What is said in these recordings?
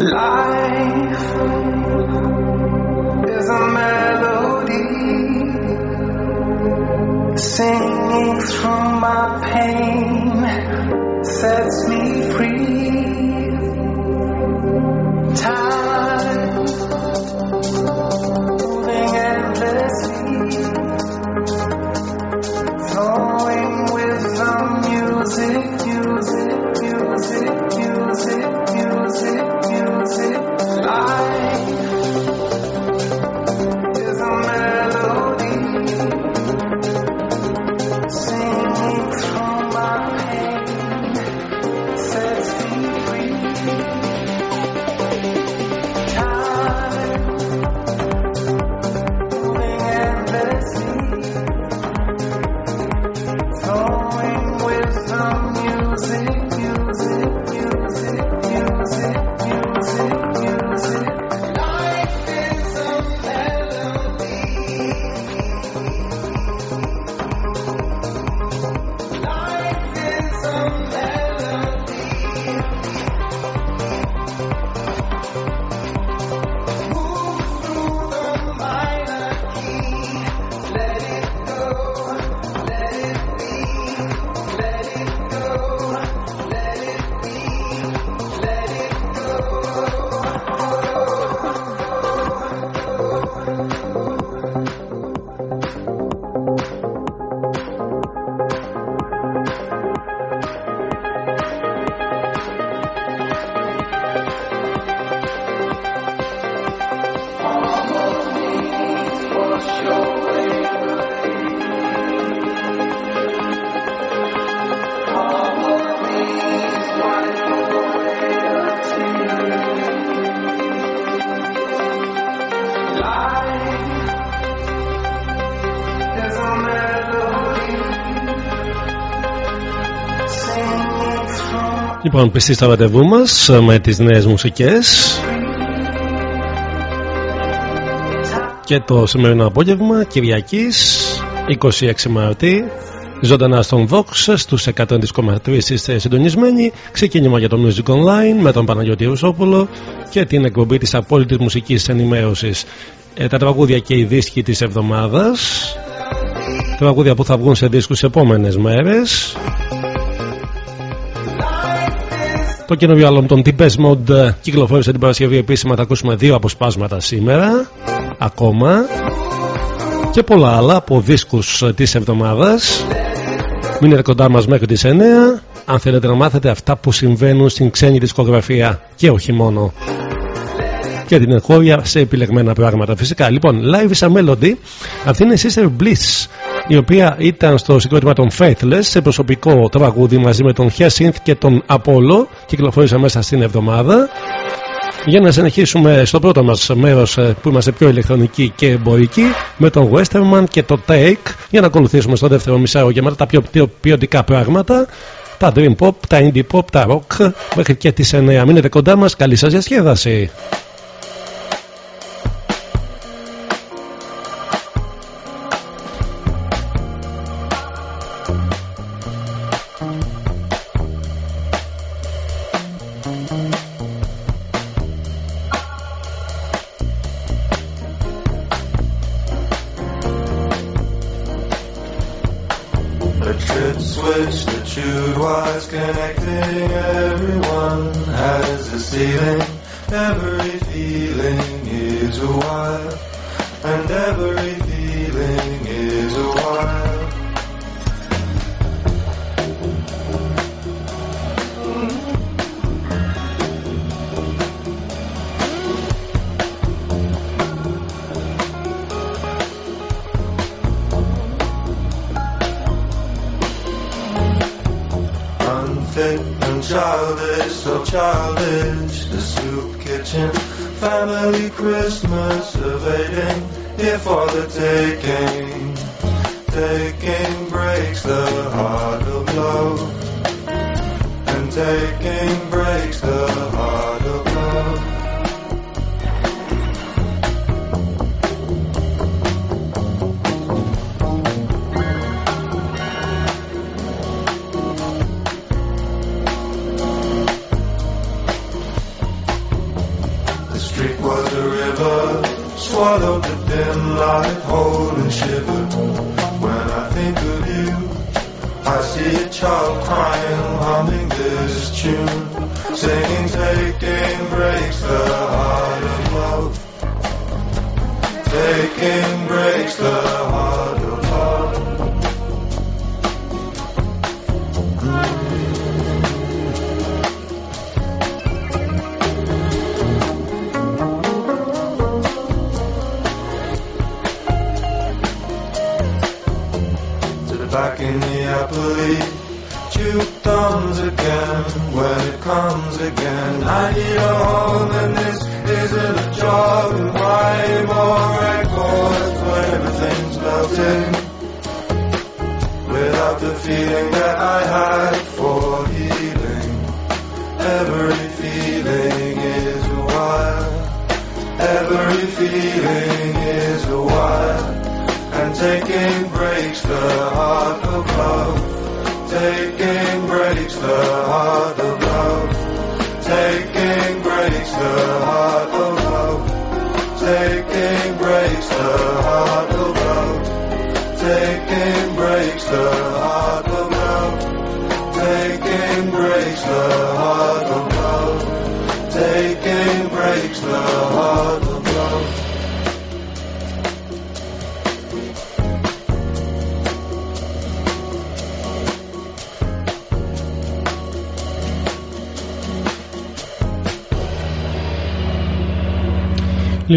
Life is a melody singing through my pain sets me free. Λοιπόν, πιστή στο ραντεβού μας με τις νέες μουσικές. Και το σημερινό απόγευμα Κυριακής 26 Μαρτίου ζωντανά στον Vox στους 103,3 είστε συντονισμένοι. Ξεκίνημα για το Music Online με τον Παναγιώτη Ρουσόπουλο και την εκπομπή της απόλυτης μουσικής ενημέρωσης. Ε, τα τραγούδια και οι δίσκοι της εβδομάδας. Τραγούδια που θα βγουν σε δίσκους επόμενες μέρες. Το καινούριο άλλο των Tibes Mode κυκλοφόρησε την Παρασκευή επίσημα. Θα ακούσουμε δύο αποσπάσματα σήμερα. Ακόμα. Και πολλά άλλα από δίσκους της εβδομάδας. Μείνετε κοντά μας μέχρι τις 9. Αν θέλετε να μάθετε αυτά που συμβαίνουν στην ξένη δισκογραφία. Και όχι μόνο. Και την εγχώρια σε επιλεγμένα πράγματα φυσικά. Λοιπόν, Live is a Melody. Αυτή είναι η Sister Bliss η οποία ήταν στο συγκρότημα των Faithless σε προσωπικό τραγούδι μαζί με τον Hyacinth και τον Apollo κυκλοφόρησε μέσα στην εβδομάδα για να συνεχίσουμε στο πρώτο μας μέρος ε, που είμαστε πιο ηλεκτρονικοί και εμπορικοί με τον Westerman και το Take για να ακολουθήσουμε στο δεύτερο μισάρο για τα πιο ποιοτικά πράγματα τα Dream Pop, τα Indie Pop, τα Rock μέχρι και τις 9 μείνετε κοντά μας, καλή σας διασκέδαση Connecting everyone has a ceiling.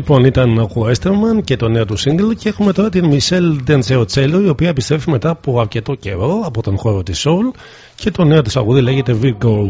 λοιπόν ήταν ο Χουέστερμαν και το νέο του single και έχουμε τώρα την Μισέλ Denzeocello η οποία επιστρέφει μετά από αρκετό καιρό από τον χώρο της Soul και το νέο της αγούδι λέγεται Virgo.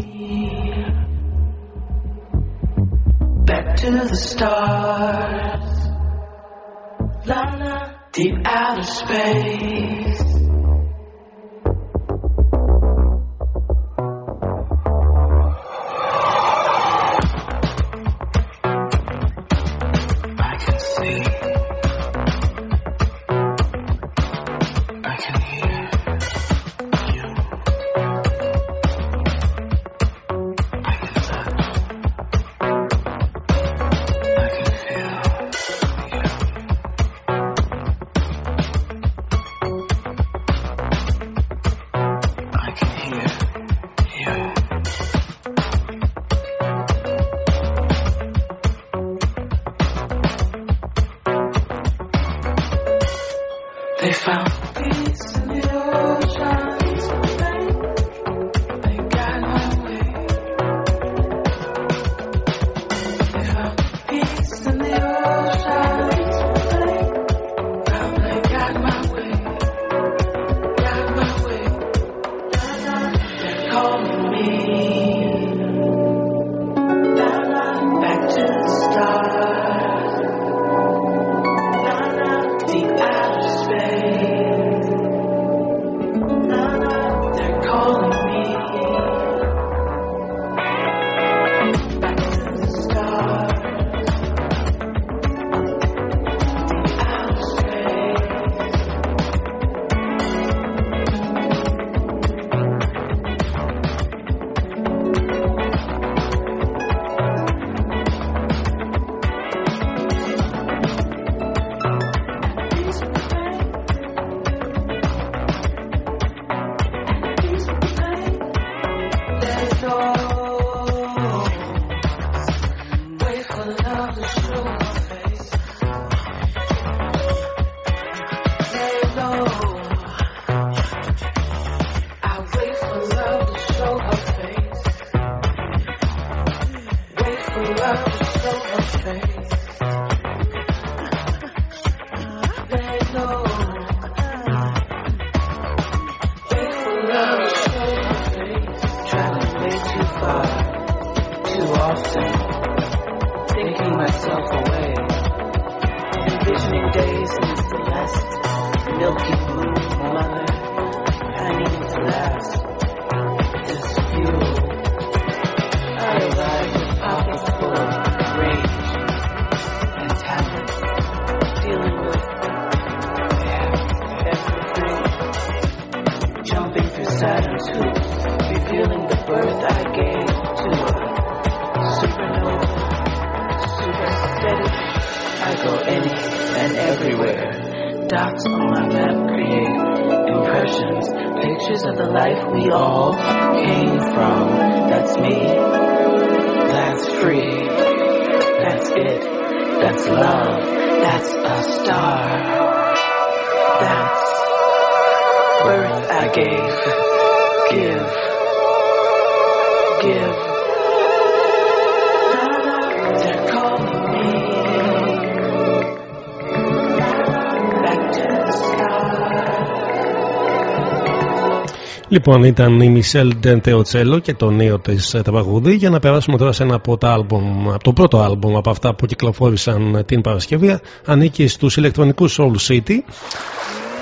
Λοιπόν, ήταν η Μισελ Ντεντεοτσέλο και το νέο της τραγούδι. Για να περάσουμε τώρα σε ένα από τα άλμπομ, από το πρώτο άλμπομ από αυτά που κυκλοφόρησαν την Παρασκευή, ανήκει στους ηλεκτρονικούς Soul City,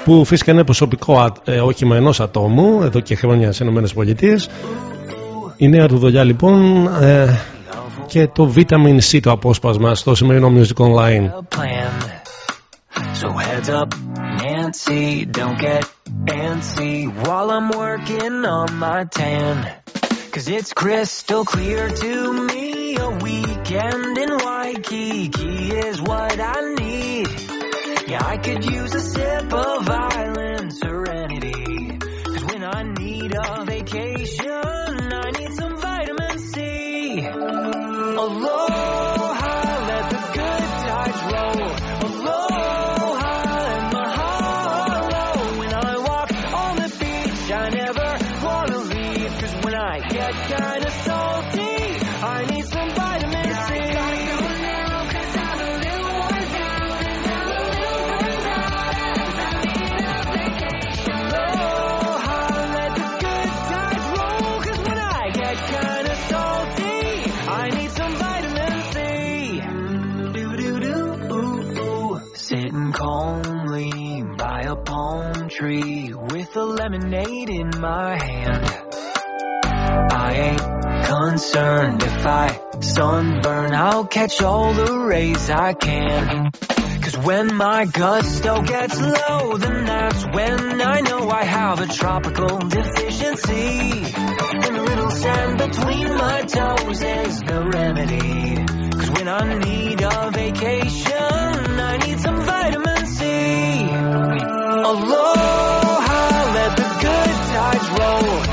που φυσικά είναι προσωπικό ε, όχημα ενός ατόμου εδώ και χρόνια στις ΗΠΑ. Η νέα του δουλειά λοιπόν ε, και το Vitamin C το απόσπασμα στο σημερινό Music Online. Nancy, don't get antsy while I'm working on my tan. Cause it's crystal clear to me a weekend in Waikiki is what I need. Yeah, I could use a sip of island serenity. Cause when I need a vacation, tree with a lemonade in my hand. I ain't concerned if I sunburn, I'll catch all the rays I can. Cause when my gusto gets low, then that's when I know I have a tropical deficiency. And a little sand between my toes is the remedy. Cause when I need a vacation, I need some vitamin C. Aloha, let the good tides roll.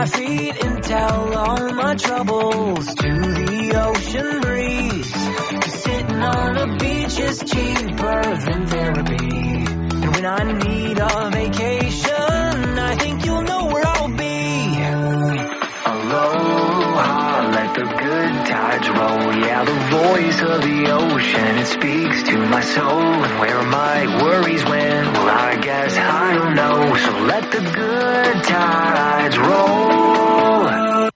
My feet and tell all my troubles to the ocean breeze. sitting on a beach is cheaper than therapy. And when I need a vacation, Yeah, the voice of the ocean, it speaks to my soul. And where my worries went, Well, I guess I don't know. So let the good tides roll.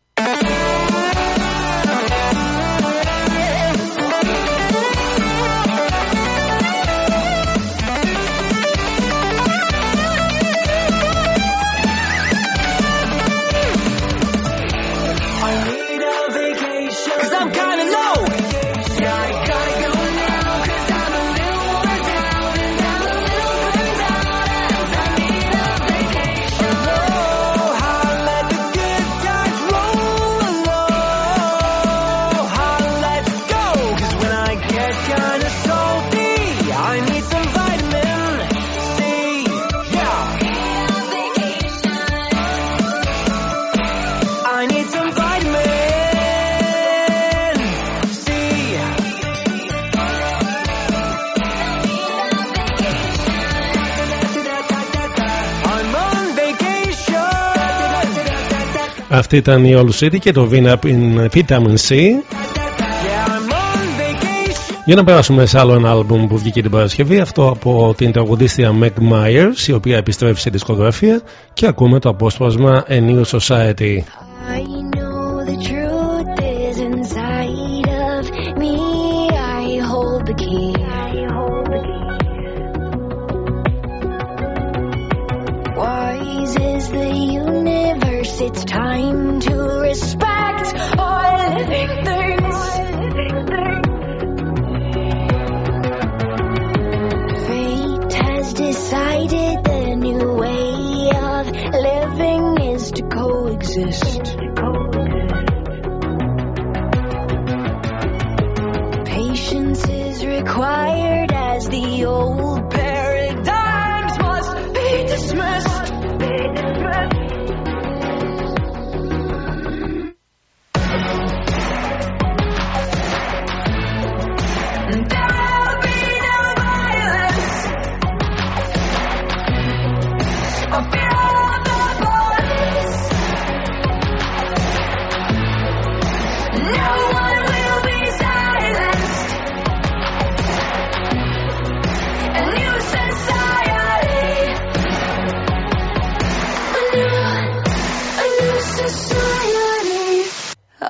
Αυτή ήταν η All City και το Vina in Vitamin C. Yeah, I'm on vacation. Για να περάσουμε σε άλλο ένα άλμπουμ που βγήκε την Παρασκευή, αυτό από την τραγουδίστρια Meg Myers, η οποία επιστρέφει σε δισκογραφία και ακούμε το απόσπασμα A New Society.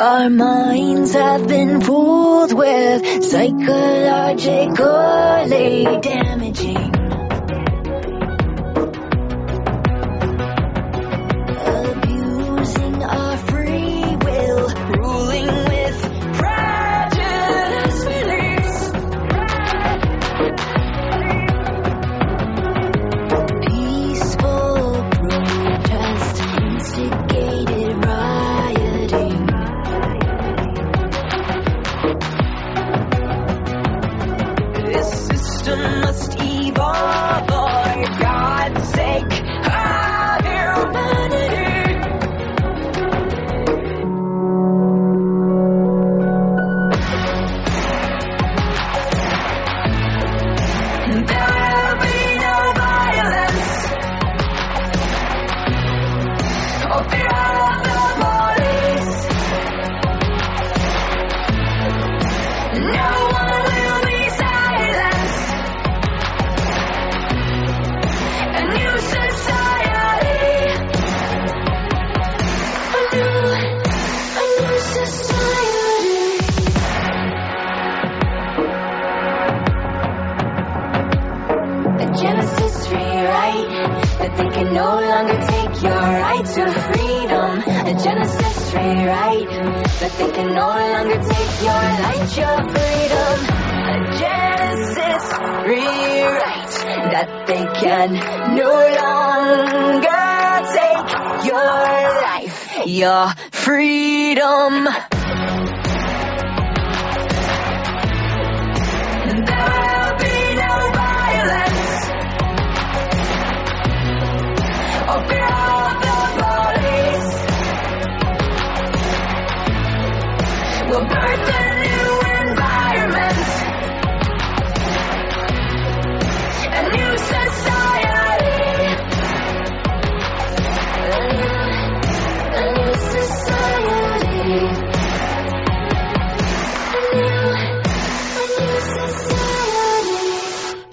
Our minds have been fooled with psychologically damaging. Genesis rewrite that they can no longer take your right to freedom. A Genesis rewrite that they can no longer take your right, your freedom. A Genesis rewrite that they can no longer take your life, your freedom.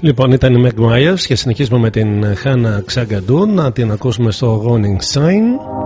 Λοιπόν, ήταν η Meg Myers και συνεχίζουμε με την Hannah Ξαγκαντού να την ακούσουμε στο Warning Sign.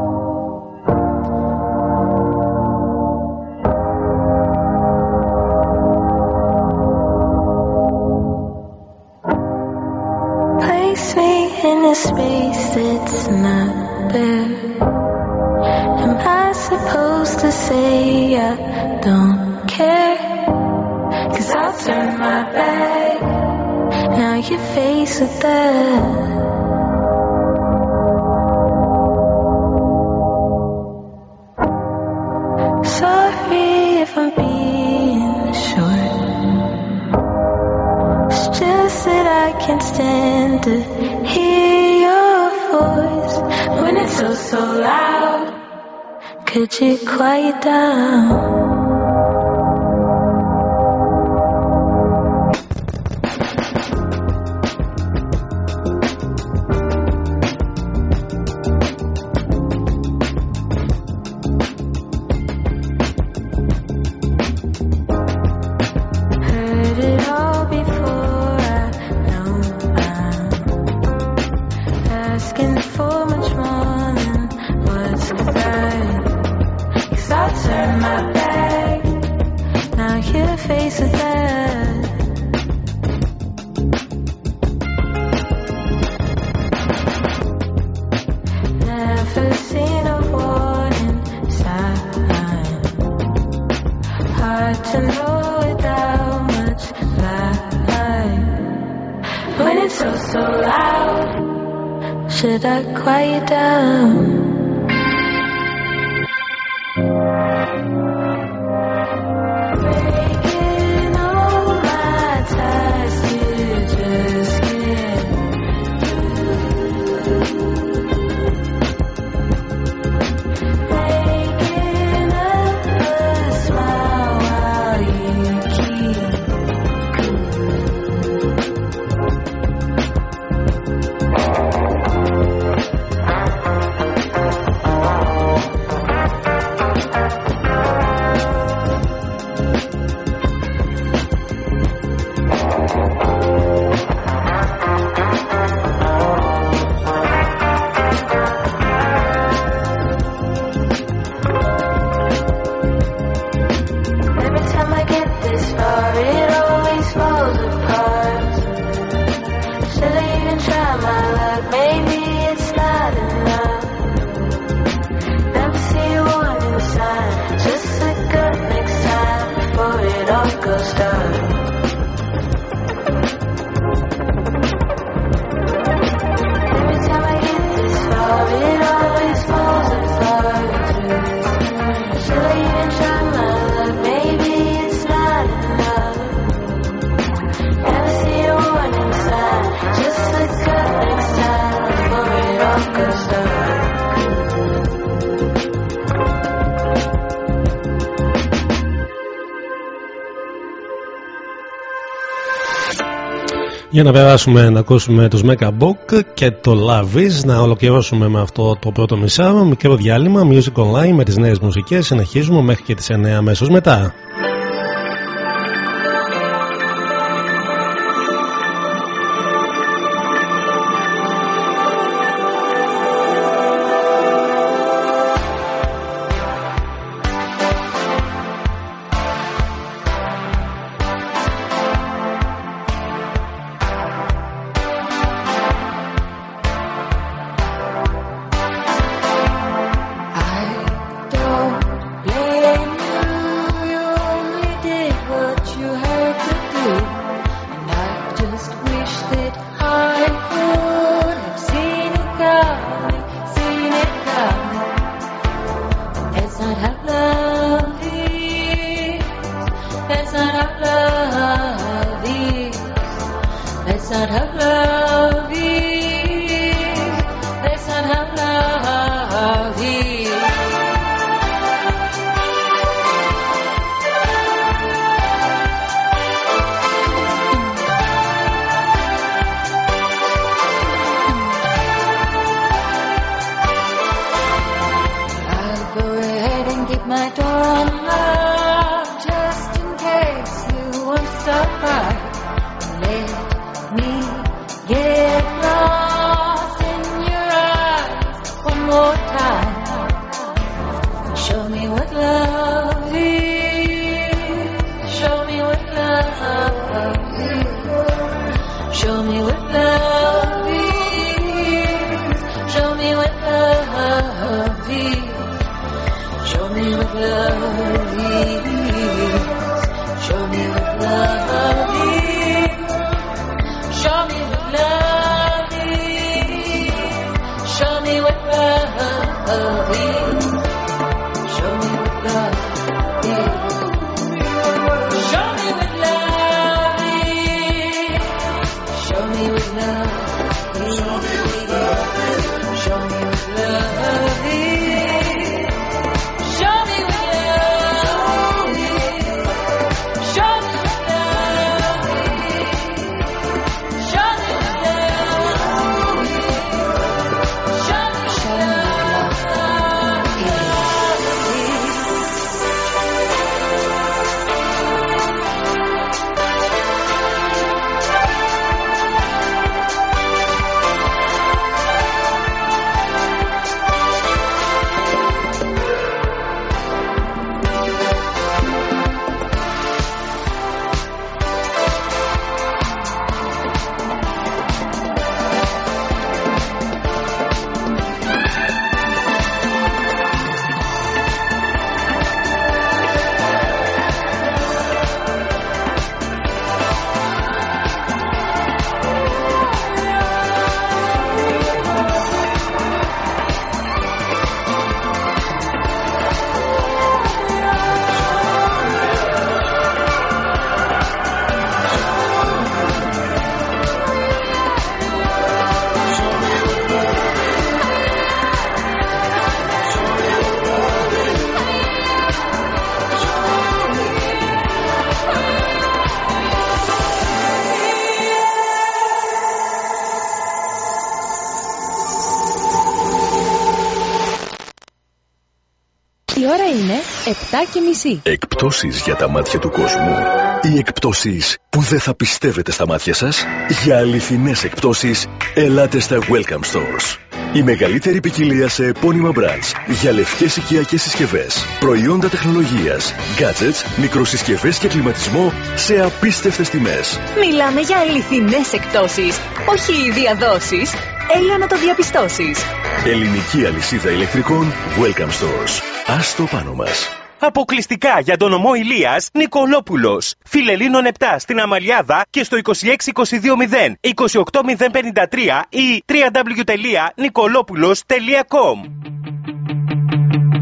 Για να περάσουμε να ακούσουμε τους Mega Book και το Love Is, να ολοκληρώσουμε με αυτό το πρώτο μισάρο, μικρό διάλειμμα, Music Online με τις νέες μουσικές, συνεχίζουμε μέχρι και τις 9 αμέσως μετά. Και μισή. Εκπτώσεις για τα μάτια του κόσμου. Οι εκπτώσεις που δεν θα πιστεύετε στα μάτια σας. Για αληθινές εκπτώσεις, ελάτε στα Welcome Stores. Η μεγαλύτερη ποικιλία σε επώνυμα brands για λευκές οικιακές συσκευές, προϊόντα τεχνολογίας, gadgets, μικροσυσκευές και κλιματισμό σε απίστευτες τιμές. Μιλάμε για αληθινές εκπτώσεις, όχι διαδόσεις. Έλα να το διαπιστώσεις. Ελληνική αλυσίδα ηλεκτρικών Welcome Stores. Ας το πάνω μας. Αποκλειστικά για τον ομό Ηλίας Νικολόπουλος. Φιλελίνων 7 στην Αμαλιάδα και στο 26220 28053 ή www.nicolopoulos.com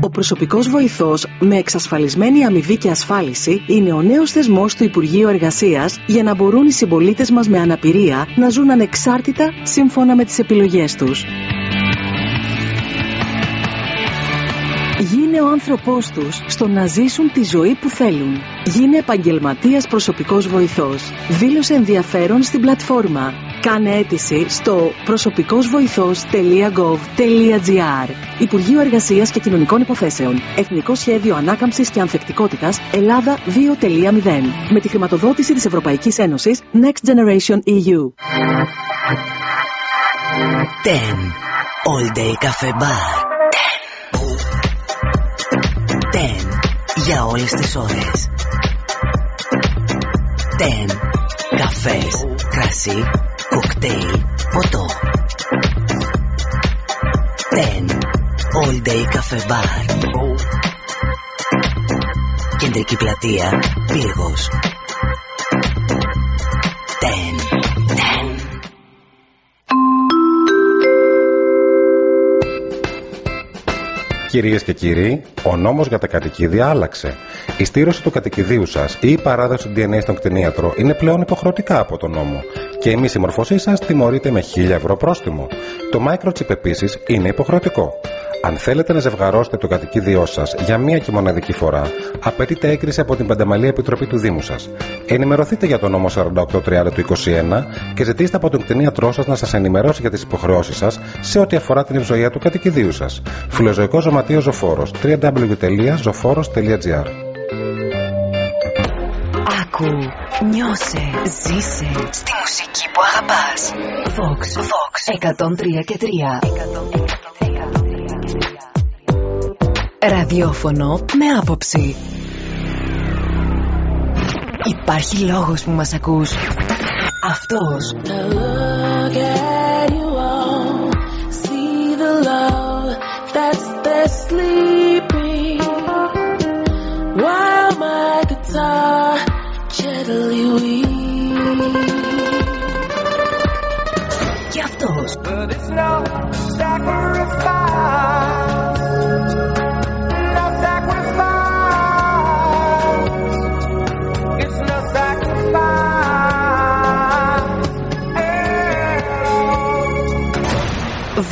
Ο προσωπικός βοηθός με εξασφαλισμένη αμοιβή και ασφάλιση είναι ο νέος θεσμός του Υπουργείου Εργασίας για να μπορούν οι συμπολίτες μας με αναπηρία να ζουν ανεξάρτητα σύμφωνα με τις επιλογές τους. Γίνε ο άνθρωπός τους στο να ζήσουν τη ζωή που θέλουν. Γίνε επαγγελματίας προσωπικός βοηθός. Δήλωσε ενδιαφέρον στην πλατφόρμα. Κάνε αίτηση στο προσωπικόςβοηθός.gov.gr Υπουργείο Εργασίας και Κοινωνικών Υποθέσεων. Εθνικό Σχέδιο Ανάκαμψης και Ανθεκτικότητας Ελλάδα 2.0. Με τη χρηματοδότηση της Ευρωπαϊκής Ένωσης Next Generation E EU. 10. All Day Cafe Bar. Για όλες τις ώρες. 10. Καφές, κρασί, κοκτέιλ, ποτό. 10. All Day Cafe Bar. Κεντρική πλατεία, Πύργος. 10. Κυρίες και κύριοι, ο νόμος για τα κατοικίδια άλλαξε. Η στήρωση του κατοικιδίου σας ή η παράδοση του DNA στον κτηνίατρο είναι πλέον υποχρεωτικά από τον νόμο. Και η μη συμμορφωσή σας τιμωρείται με 1000 ευρώ πρόστιμο. Το microchip επίσης είναι υποχρεωτικό. Αν θέλετε να ζευγαρώσετε το κατοικίδιό σας για μία και μοναδική φορά, απαιτείται έγκριση από την Πενταμαλή Επιτροπή του Δήμου σας. Ενημερωθείτε για τον νόμο 4830 του 21 και ζητήστε από τον κτηνίατρό σας να σας ενημερώσει για τις υποχρεώσεις σας σε ό,τι αφορά την ευζοία του κατοικιδίου σας. Φιλοζωικό Ζωματείο Ζωφόρος www.zoforos.gr Άκου, νιώσε, ζήσε στη μουσική που αγαπάς. Vox, Vox 103 και 3. Ραδιόφωνο με άποψη. Υπάρχει λόγος που μας ακούς. Αυτός. Look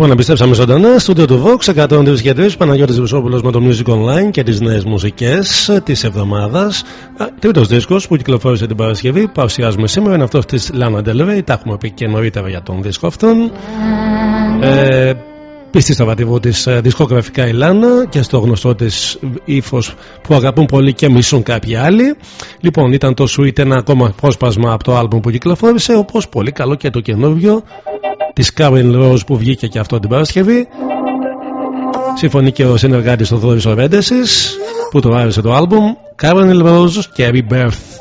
Λοιπόν, επιστρέψαμε ζωντανά. Στούντιο του Vox 103 και 3. Παναγιώτης Βουσόπουλος με το Music Online και τις νέες μουσικές της εβδομάδας. Α, Τρίτος δίσκος που κυκλοφόρησε την Παρασκευή. Παρουσιάζουμε σήμερα είναι αυτός της Lana Del Rey. Τα έχουμε πει και νωρίτερα για τον δίσκο αυτόν. Ε, Πίστη στα βατιβού της δισκογραφικά η Λάνα και στο γνωστό της ύφος που αγαπούν πολύ και μισούν κάποιοι άλλοι. Λοιπόν, ήταν το Sweet ένα ακόμα πρόσπασμα από το άλμπουμ που κυκλοφόρησε, όπως πολύ καλό και το καινούργιο τη Karen Rose που βγήκε και αυτό την Παρασκευή. Συμφωνεί και ο συνεργάτη του Θόδωρη Ορέντεση που το άρεσε το άλμπουμ. Karen Rose και Rebirth.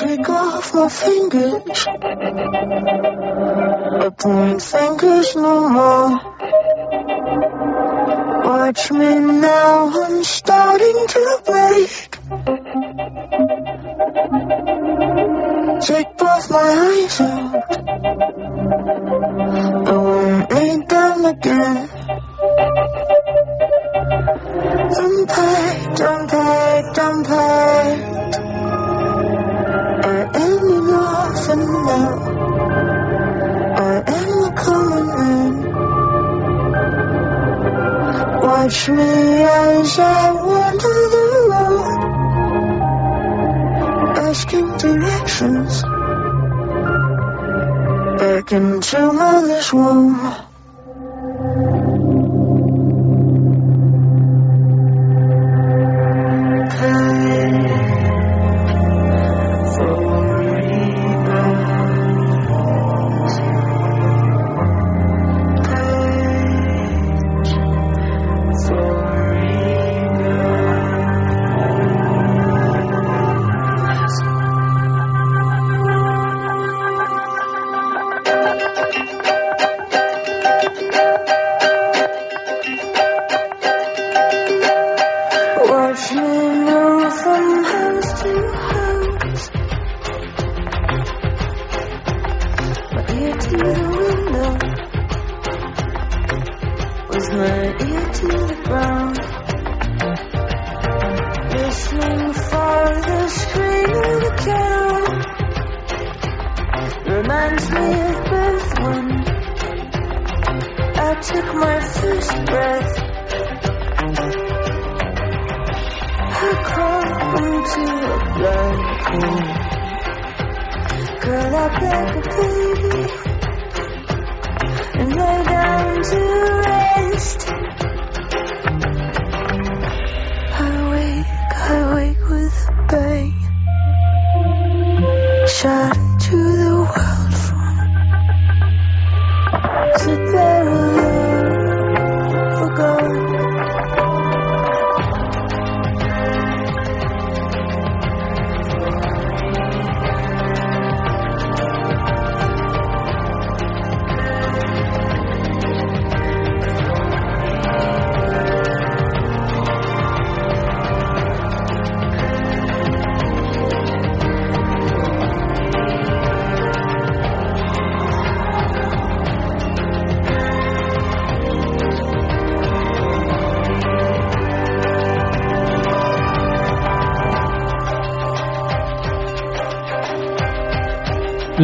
Take off my fingers. I point fingers no more. Watch me now, I'm starting to break. Take both my eyes out. I won't need them again. Unpacked, unpacked, unpacked. I am enough and now. I am coming in. Watch me as I wander the road, asking directions back into mother's womb.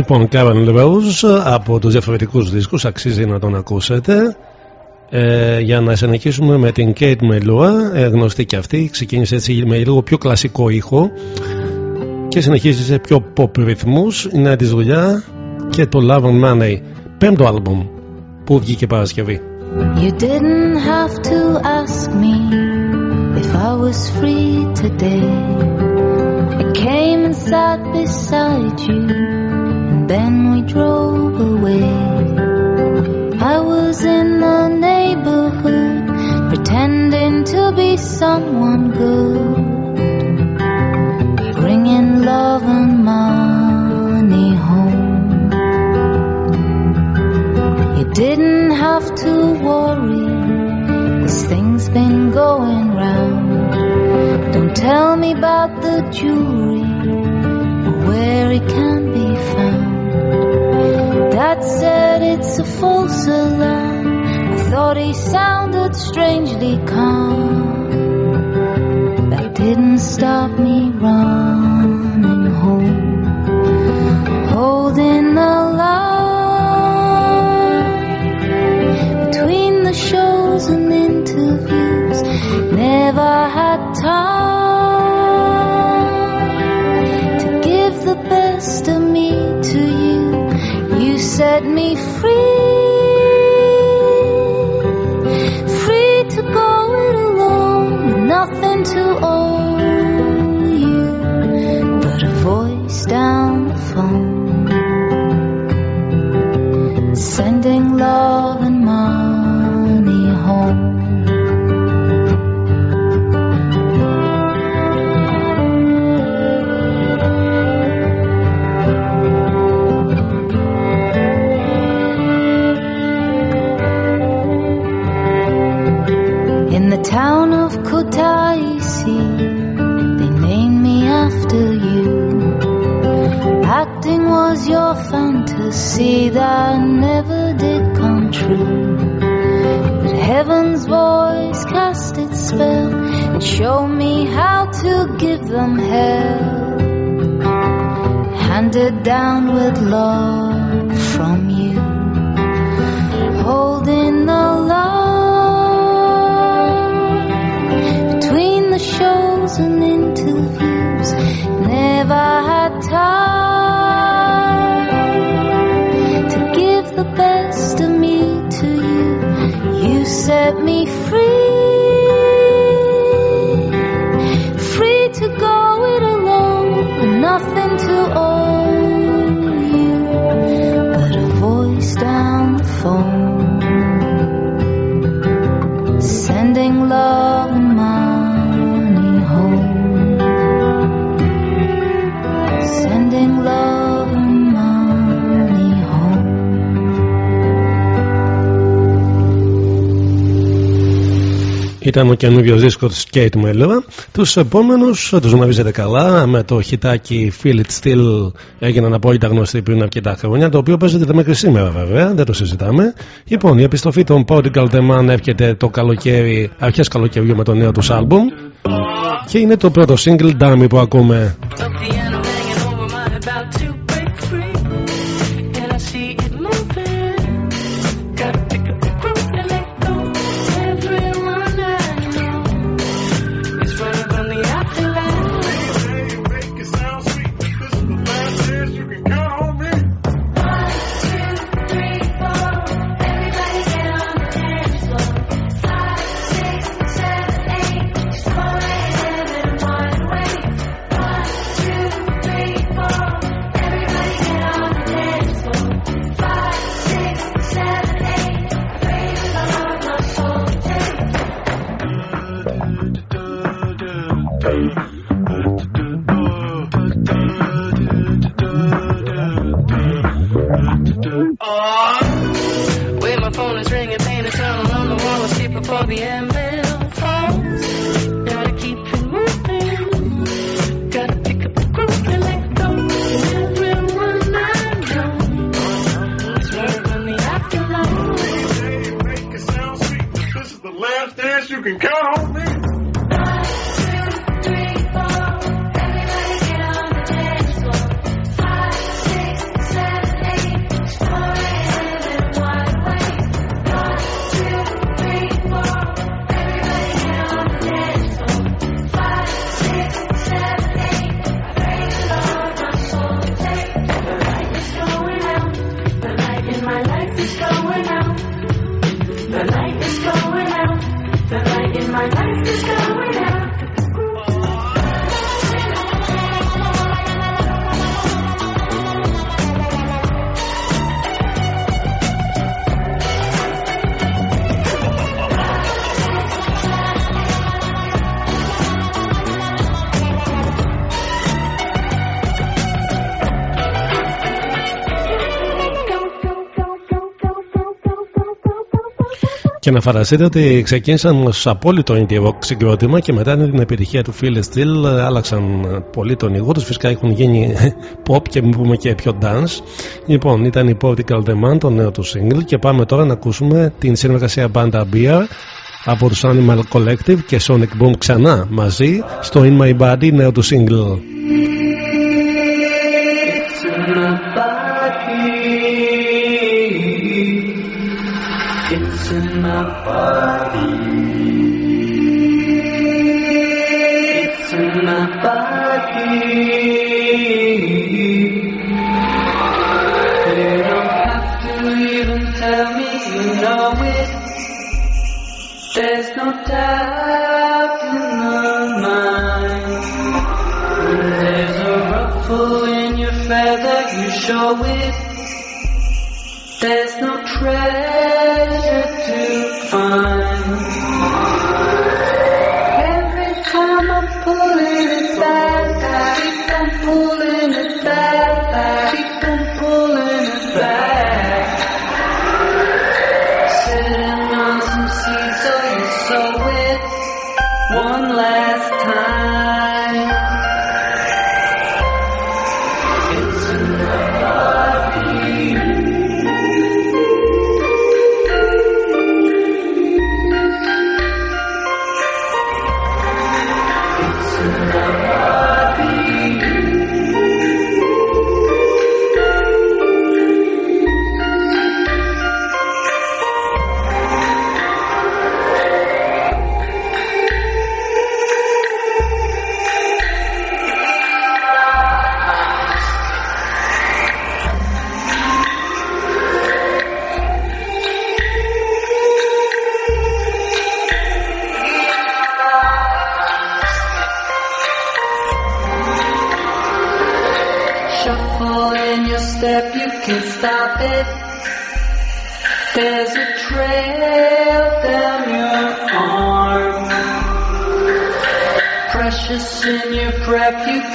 Λοιπόν, Karen Rose από τους διαφορετικούς δίσκους αξίζει να τον ακούσετε. Ε, για να συνεχίσουμε με την Kate Melua ε, γνωστή και αυτή ξεκίνησε έτσι με λίγο πιο κλασικό ήχο και συνεχίζει σε πιο pop ρυθμούς είναι της δουλειά και το Love and Money πέμπτο άλμπουμ που βγήκε Παρασκευή. You didn't have to ask me if I was free today. I came and sat beside you, then we drove away. I was in the neighborhood, pretending to be someone good, bringing love and money home. You didn't have to worry, this thing's been going round. Don't tell me about the jewelry where it can be found. Dad said it's a false alarm. I thought he sounded strangely calm. That didn't stop me running Ήταν ο καινούριο δίσκο τη Kate Melua. Τους επόμενους τους γνωρίζετε καλά. Με το χιτάκι Feel It Still έγιναν απόλυτα γνωστοί πριν αρκετά χρόνια. Το οποίο παίζεται μέχρι σήμερα βέβαια. Δεν το συζητάμε. Λοιπόν, η επιστροφή των Prodigal The Man έρχεται το καλοκαίρι, αρχές καλοκαιριού με το νέο τους άλμπουμ. Και είναι το πρώτο single Dummy που ακούμε. Φανταστείτε ότι ξεκίνησαν ως απόλυτο indie rock συγκρότημα και μετά την επιτυχία του Phil Steele άλλαξαν πολύ τον ηγό τους. Φυσικά έχουν γίνει pop και μην πούμε και πιο dance. Λοιπόν, ήταν η Portical The Man, το νέο του single. Και πάμε τώρα να ακούσουμε την συνεργασία Banda Beer από τους Animal Collective και Sonic Boom ξανά μαζί στο In My Body νέο του single. Show it. There's no treasure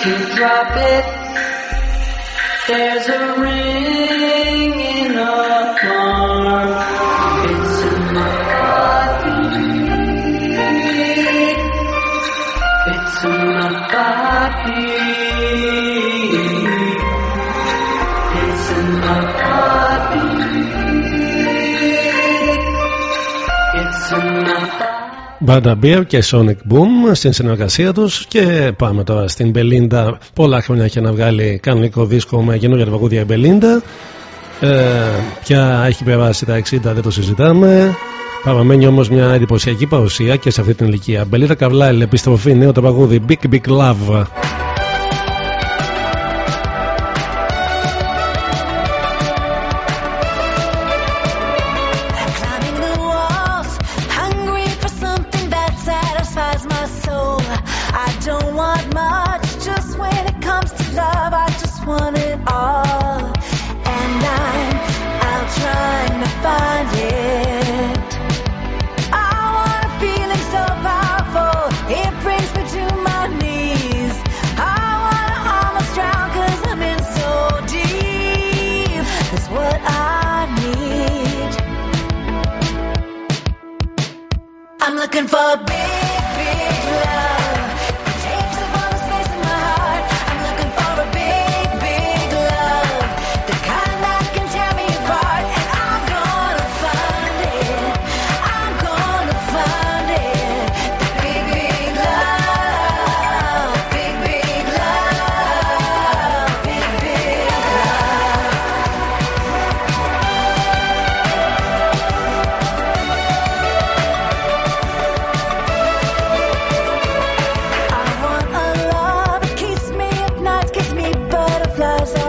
you drop it. There's a ring Banda Beer και Sonic Boom στην συνεργασία τους. Και πάμε τώρα στην Belinda πολλά χρόνια έχει να βγάλει κανονικό δίσκο με καινούργια τραγούδια η Belinda ε, πια έχει περάσει τα 60 δεν το συζητάμε. Παραμένει όμως μια εντυπωσιακή παρουσία και σε αυτή την ηλικία. Belinda Καβλάλη επιστροφή νέο το τραγούδι Big Big Love flies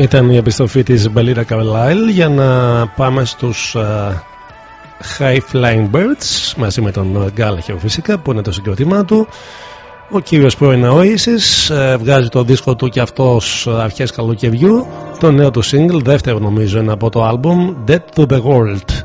Ήταν η επιστροφή της Μπελίρα Καβελάιλ για να πάμε στους High Flying Birds μαζί με τον Γκάλαχερ φυσικά που είναι το συγκρότημά του. Ο κύριος πρώην Oasis uh, βγάζει το δίσκο του και αυτός ε, αρχές καλοκαιριού. Το νέο του single, δεύτερο νομίζω είναι από το άλμπουμ Dead to the World.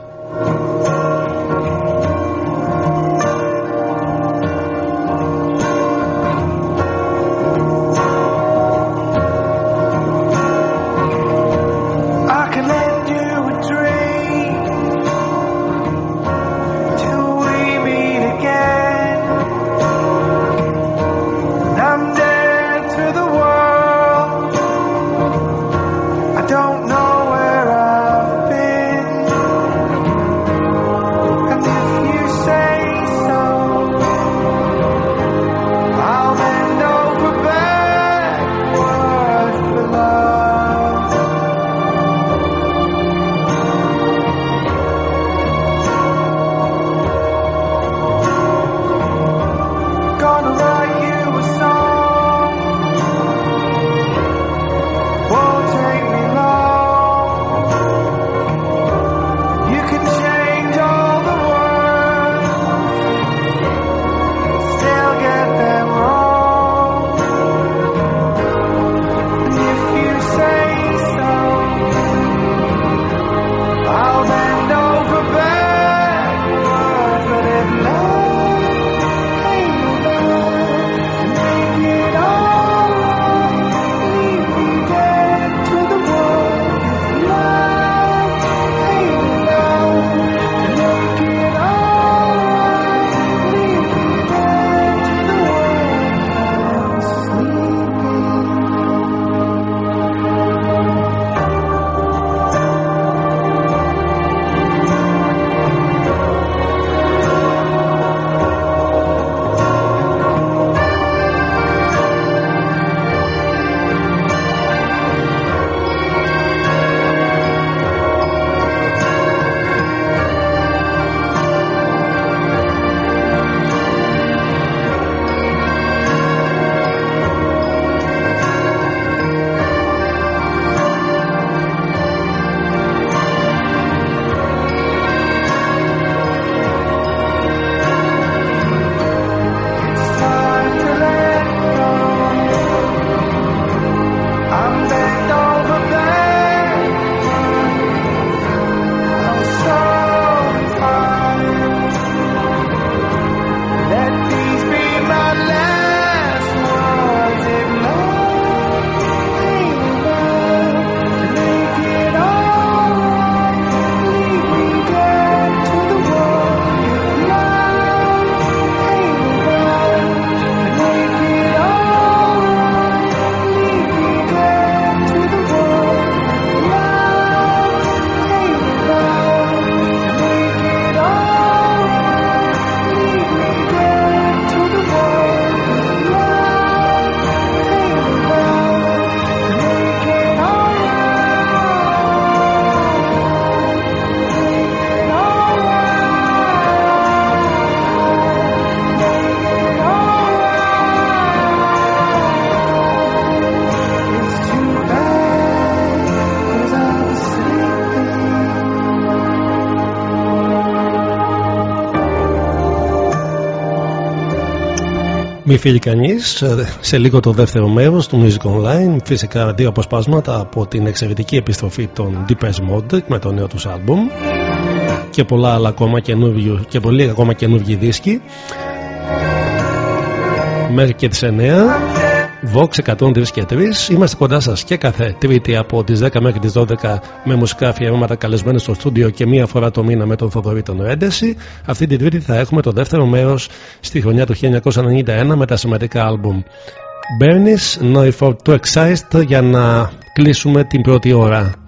φύγει κανείς ε, σε λίγο το δεύτερο μέρος του Music Online. Φυσικά δύο αποσπάσματα από την εξαιρετική επιστροφή των Deepest Mode με το νέο τους άλμπουμ και πολλά άλλα ακόμα και πολλοί ακόμα καινούργιοι δίσκοι. Μέχρι και τις 9. Vox 103 και 3. Είμαστε κοντά σας και κάθε Τρίτη από τις 10 μέχρι τις 12 με μουσικά αφιερώματα καλεσμένοι στο στούντιο και μία φορά το μήνα με τον Θοδωρή τον Ρέντεση. Αυτή την Τρίτη θα έχουμε το δεύτερο μέρος στη χρονιά του 1991 με τα σημαντικά άλμπουμ Bernie's No Effort to Excised για να κλείσουμε την πρώτη ώρα.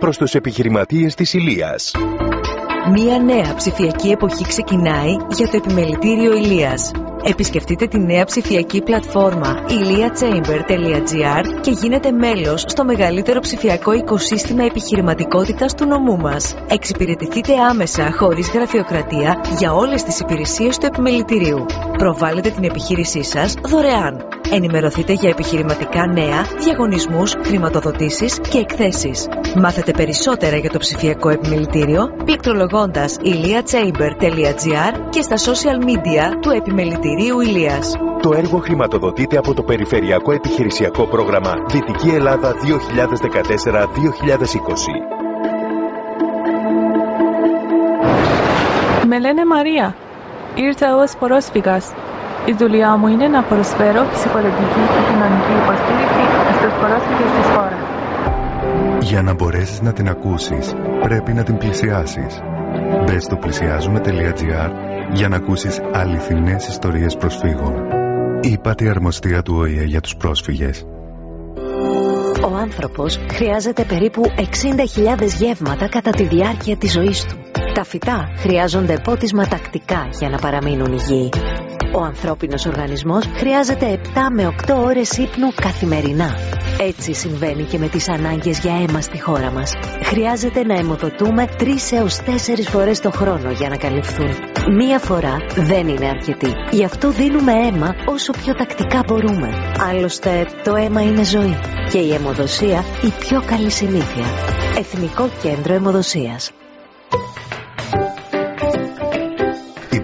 Προς τους επιχειρηματίες της Ηλίας. Μία νέα ψηφιακή εποχή ξεκινάει για το επιμελητήριο Ηλίας. Επισκεφτείτε τη νέα ψηφιακή πλατφόρμα iliachamber.gr και γίνετε μέλος στο μεγαλύτερο ψηφιακό οικοσύστημα επιχειρηματικότητας του νομού μας. Εξυπηρετηθείτε άμεσα χωρίς γραφειοκρατία για όλες τις υπηρεσίες του επιμελητηρίου. Προβάλλετε την επιχείρησή σας δωρεάν. Ενημερωθείτε για επιχειρηματικά νέα, διαγωνισμούς, χρηματοδοτήσεις και εκθέσεις. Μάθετε περισσότερα για το ψηφιακό επιμελητήριο πληκτρολογώντας iliachamber.gr και στα social media του επιμελητηρίου Ηλίας. Το έργο χρηματοδοτείται από το Περιφερειακό Επιχειρησιακό Πρόγραμμα Δυτική Ελλάδα 2014-2020. Με λένε Μαρία. Ήρθα ως πρόσφυγας. Η δουλειά μου είναι να προσφέρω ψυχολογική και κοινωνική υποστήριξη στους πρόσφυγες της χώρας. Για να μπορέσεις να την ακούσεις, πρέπει να την πλησιάσεις. Μπες στο πλησιάζουμε.gr για να ακούσεις αληθινές ιστορίες προσφύγων. Είπατε η αρμοστία του ΟΗΕ για τους πρόσφυγες. Ο άνθρωπος χρειάζεται περίπου 60.000 γεύματα κατά τη διάρκεια της ζωής του. Τα φυτά χρειάζονται πότισμα τακτικά για να παραμείνουν υγιεί. Ο ανθρώπινος οργανισμός χρειάζεται 7 με 8 ώρες ύπνου καθημερινά. Έτσι συμβαίνει και με τις ανάγκες για αίμα στη χώρα μας. Χρειάζεται να αιμοδοτούμε 3 έως 4 φορές το χρόνο για να καλυφθούν. Μία φορά δεν είναι αρκετή. Γι' αυτό δίνουμε αίμα όσο πιο τακτικά μπορούμε. Άλλωστε το αίμα είναι ζωή και η αιμοδοσία η πιο καλή συνήθεια. Εθνικό Κέντρο Αιμοδοσίας.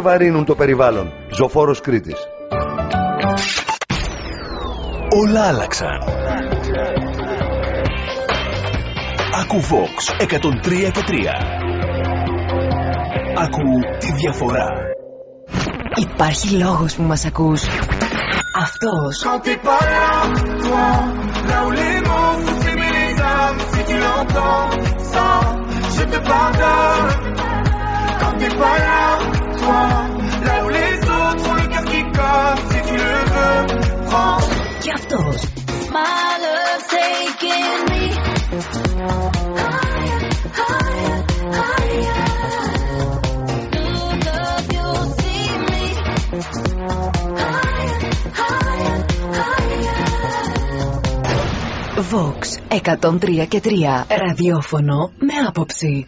επιβαρύνουν το περιβάλλον. Ζωφόρος Κρήτης. Όλα άλλαξαν. Ακού Vox 103 και 3. Ακού τη διαφορά. Υπάρχει λόγος που μας ακούς. Αυτός. Quand t'es pas là, toi, là où les mots font s'aimer les âmes, si tu l'entends, ça, je te pardonne. Quand t'es pas là, toi, là où les autres ont le cœur qui colle, si tu le veux, prends. Και αυτός. My love's taking me higher, higher, higher. New love, you'll see me higher, higher, higher. Vox 103 και 3. Ραδιόφωνο με άποψη.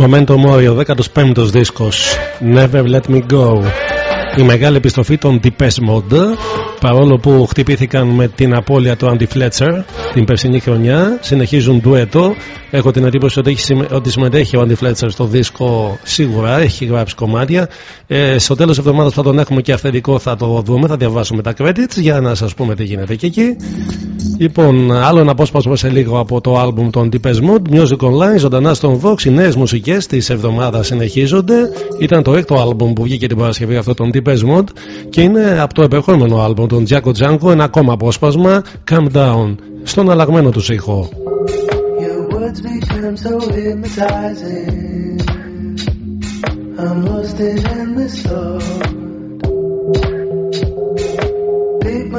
Memento Mori, ο 15ος δίσκος. Never Let Me Go. Η μεγάλη επιστροφή των Deepest Mode παρόλο που χτυπήθηκαν με την απώλεια του Andy Fletcher την περσινή χρονιά συνεχίζουν ντουέτο. Έχω την εντύπωση ότι, έχει, συμμε- ότι συμμετέχει ο Andy Fletcher στο δίσκο σίγουρα έχει γράψει κομμάτια. Ε, στο τέλος της εβδομάδας θα τον έχουμε και αυθεντικό θα το δούμε θα διαβάσουμε τα credits για να σας πούμε τι γίνεται και εκεί Λοιπόν, άλλο ένα απόσπασμα σε λίγο από το άλμπουμ των Deepest Mood, Music Online, ζωντανά στον Vox. Οι νέες μουσικές της εβδομάδας συνεχίζονται. Ήταν το έκτο άλμπουμ που βγήκε την Παρασκευή αυτό των Deepest Mood και είναι από το επερχόμενο άλμπουμ των Jaco Django ένα ακόμα απόσπασμα, Calm Down, στον αλλαγμένο του ήχο. Your words become so hypnotizing. I'm lost in endless thought.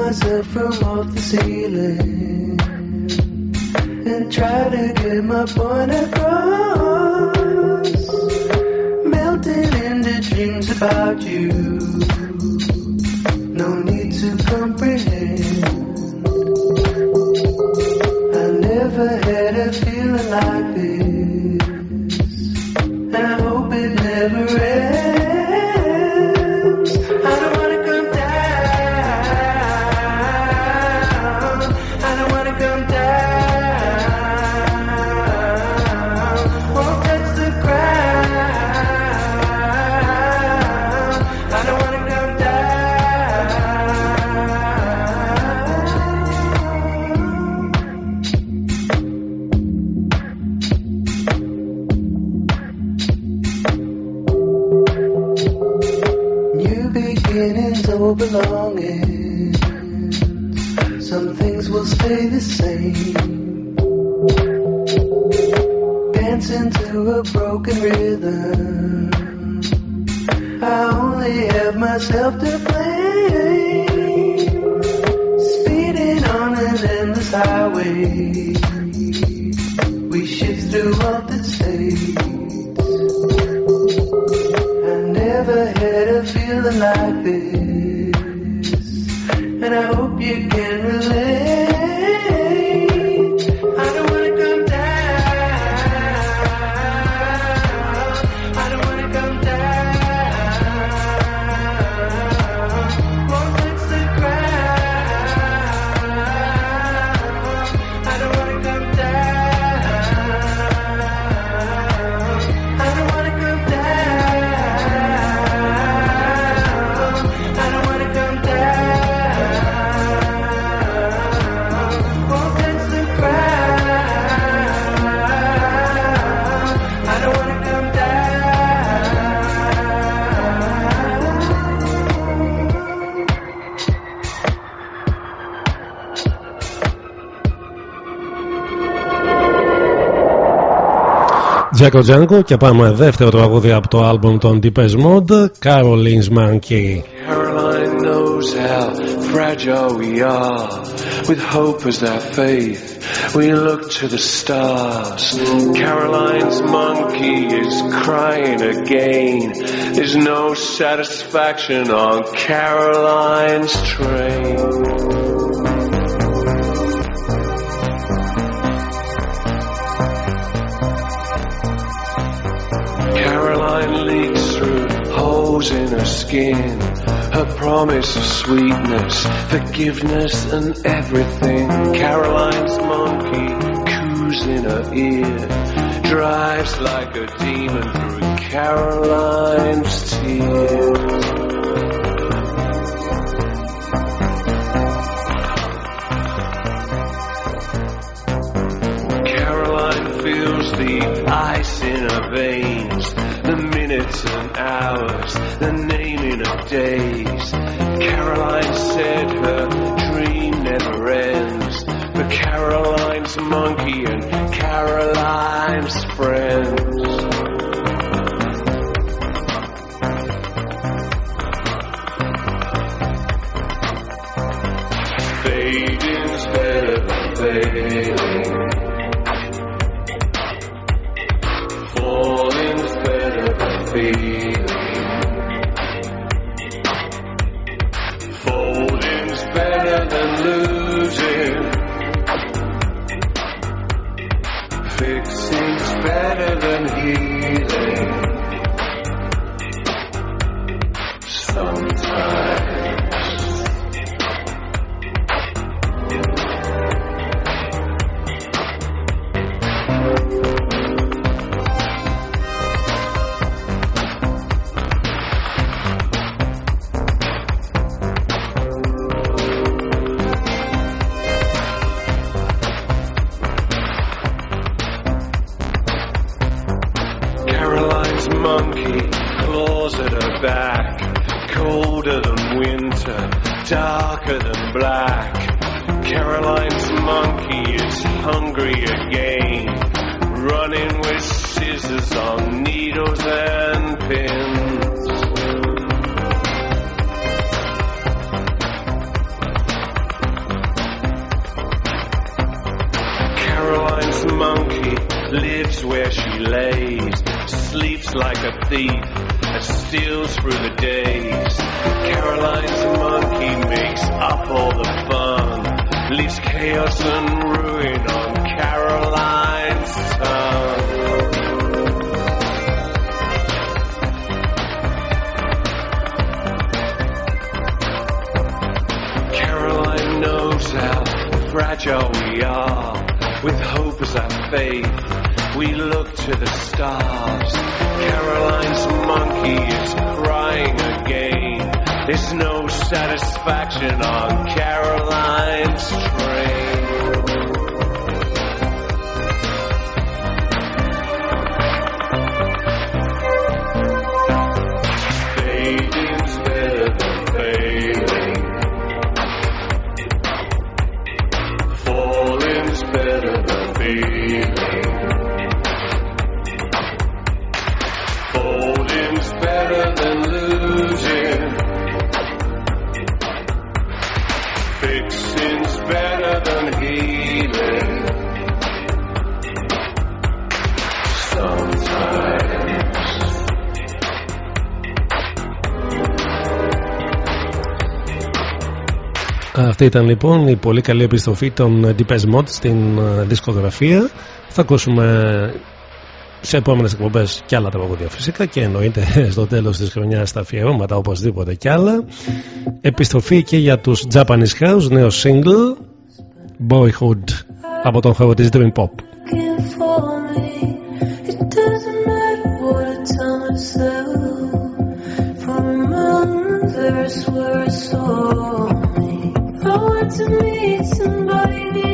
Myself from off the ceiling and try to get my point across. Melting into dreams about you. No need to comprehend. I never had a feeling like this, I hope it never ends. Belongings. Some things will stay the same. Dancing to a broken rhythm. I only have myself to blame. Speeding on an endless highway. We shift through altered states. I never had a feeling like this, and I hope you can Τζάκο Τζάνκο και πάμε δεύτερο τραγούδι από το άλμπουμ των Deepest Mode, Caroline's Monkey. Caroline knows how fragile we are. With hope as our faith, we look to the stars. Caroline's monkey is crying again. There's no satisfaction on Caroline's train. Skin. Her promise of sweetness, forgiveness, and everything. Caroline's monkey coos in her ear, drives like a demon through Caroline's tears. Winter, darker than black. Caroline's monkey is hungry again, running with scissors on needles and pins. Caroline's monkey lives where she lays, sleeps like a thief, steals through the days. Caroline's monkey makes up all the fun, leaves chaos and ruin on Caroline's tongue. Caroline knows how fragile we are. With hope as our faith, we look to the stars. Caroline's monkey is crying again. There's no satisfaction on Caroline's train. Αυτή ήταν λοιπόν η πολύ καλή επιστροφή των Deepest Mode στην ε, δισκογραφία. Θα ακούσουμε σε επόμενες εκπομπές και άλλα τραγούδια φυσικά και εννοείται στο τέλος της χρονιάς τα αφιερώματα οπωσδήποτε κι άλλα. Επιστροφή και για τους Japanese House, νέο single Boyhood από τον χώρο της Dream Pop. looking for me. It doesn't matter what I tell myself. From a mountain, there's where I saw to me, somebody.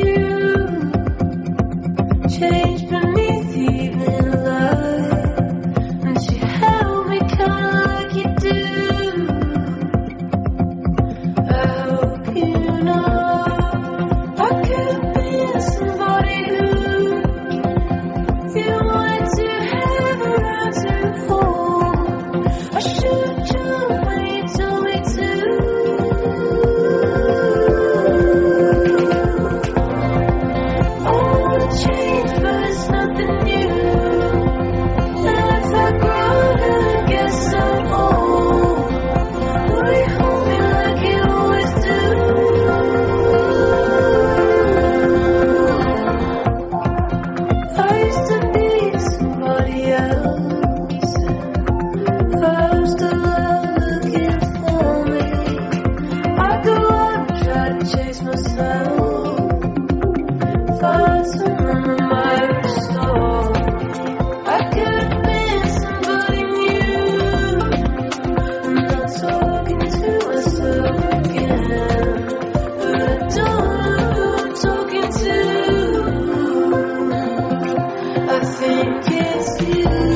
think it's you.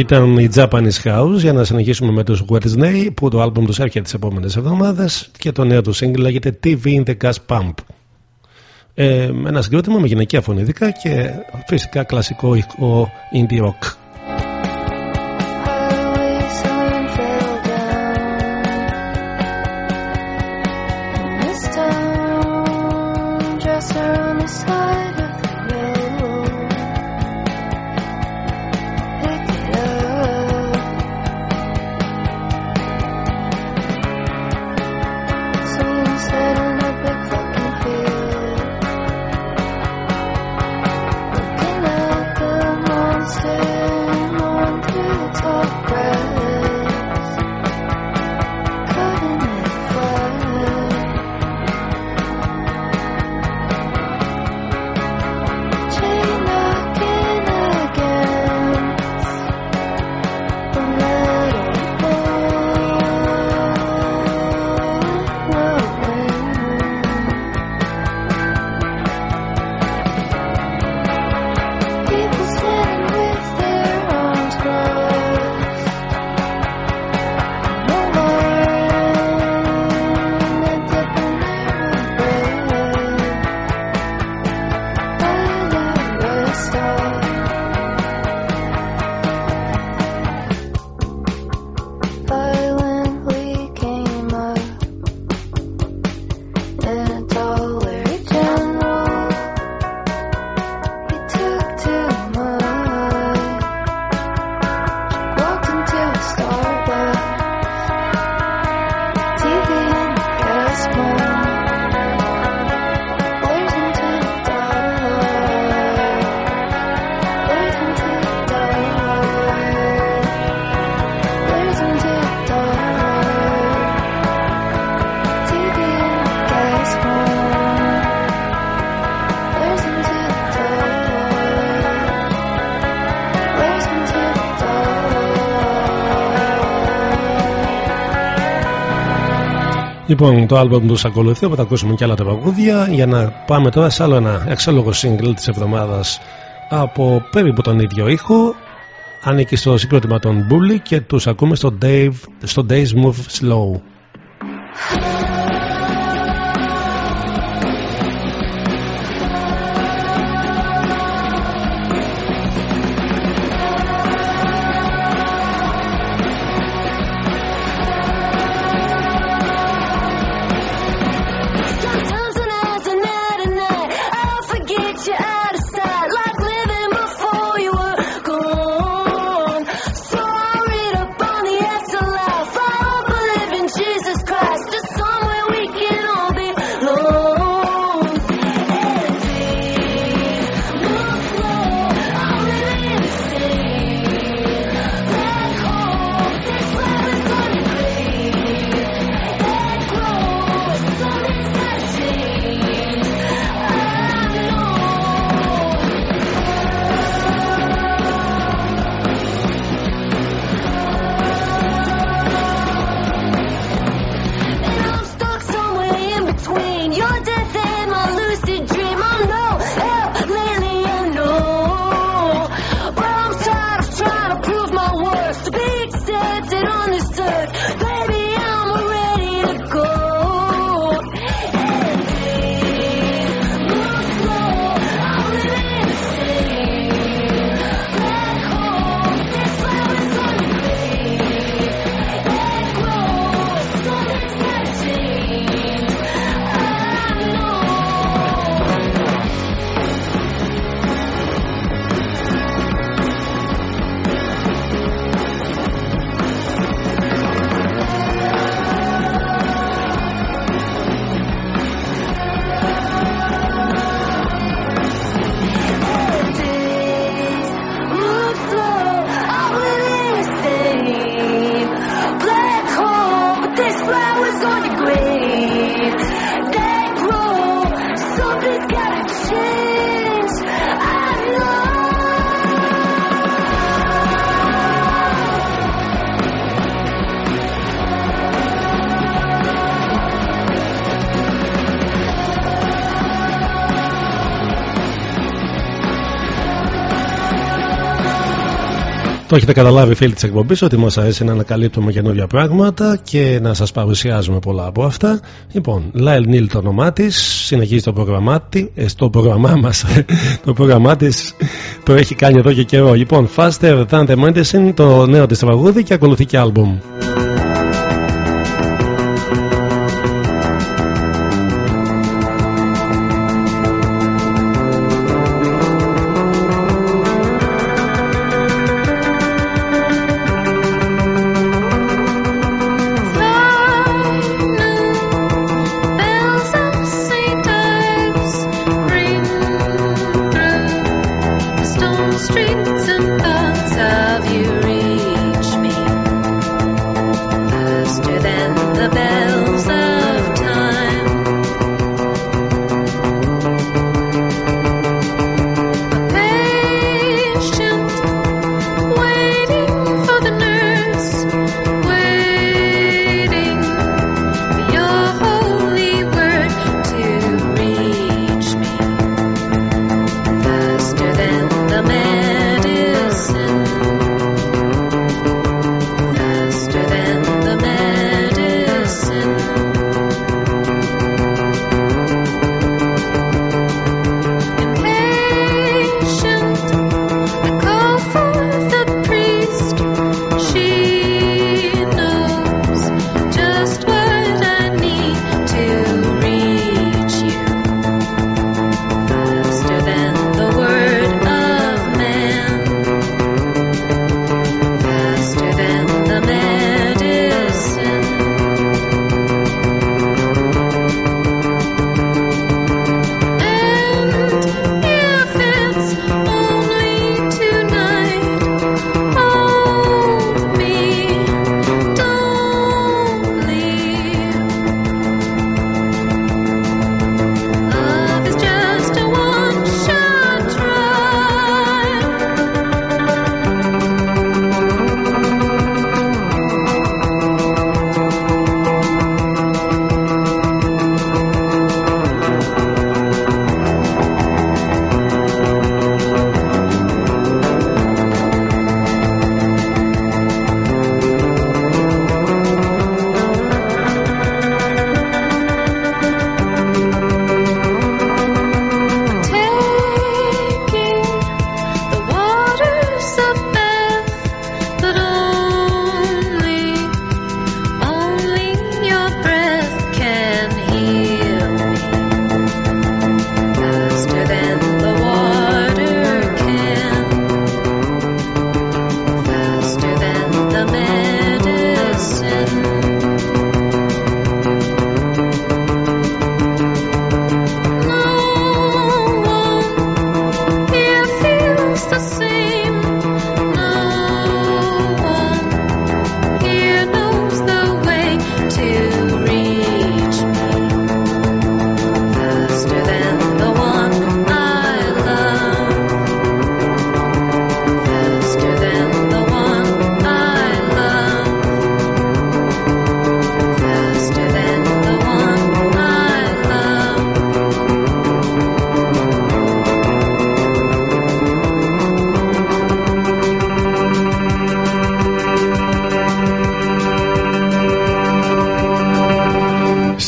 Ήταν η Japanese House για να συνεχίσουμε με τους Wednesday που το άλμπουμ τους έρχεται τις επόμενες εβδομάδες και το νέο του single λέγεται TV in the Gas Pump. Ε, ένα συγκρότημα με γυναικεία φωνητικά και φυσικά κλασικό ηχό indie rock. Λοιπόν, το άλμπομ τους ακολουθεί, οπότε θα ακούσουμε και άλλα τα παγούδια για να πάμε τώρα σε άλλο ένα εξάλογο single της εβδομάδας από περίπου τον ίδιο ήχο. Ανήκει στο συγκρότημα των Bully και τους ακούμε στο, Dave, στο Days Move Slow. Το έχετε καταλάβει φίλοι της εκπομπής ότι μας αρέσει να ανακαλύπτουμε καινούργια πράγματα και να σας παρουσιάζουμε πολλά από αυτά. Λοιπόν, Λάιλ Νίλ το όνομά της, συνεχίζει το πρόγραμμά τη, ε, στο πρόγραμμά μας, το πρόγραμμά της το έχει κάνει εδώ και καιρό. Λοιπόν, Faster Than the Medicine, το νέο της τραγούδι και ακολουθεί και άλμπουμ.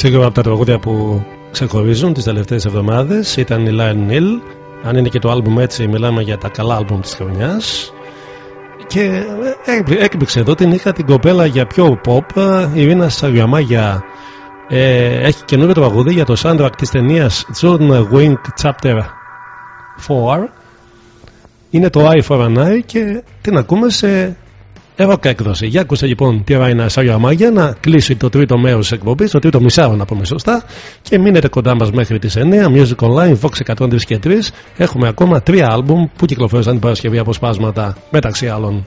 Σίγουρα από τα τραγούδια που ξεχωρίζουν τις τελευταίες εβδομάδες ήταν η Lion Hill. Αν είναι και το άλμπουμ έτσι μιλάμε για τα καλά άλμπουμ της χρονιάς. Και έκπλη- έκπληξε εδώ την είχα την κοπέλα για πιο pop η Ειρήνα Σαριαμάγια. Ε, έχει καινούριο τραγούδι για το soundtrack της ταινίας John Wing Chapter 4 είναι το Eye for an Eye και την ακούμε σε Ροκ έκδοση. Για ακούστε λοιπόν τι ώρα Σάγια Μάγια να κλείσει το τρίτο μέρος της εκπομπής, το τρίτο μισάρο να πούμε σωστά. Και μείνετε κοντά μας μέχρι τις 9. Music Online, Vox 103 και 3. Έχουμε ακόμα τρία άλμπουμ που κυκλοφόρησαν την Παρασκευή αποσπάσματα μεταξύ άλλων.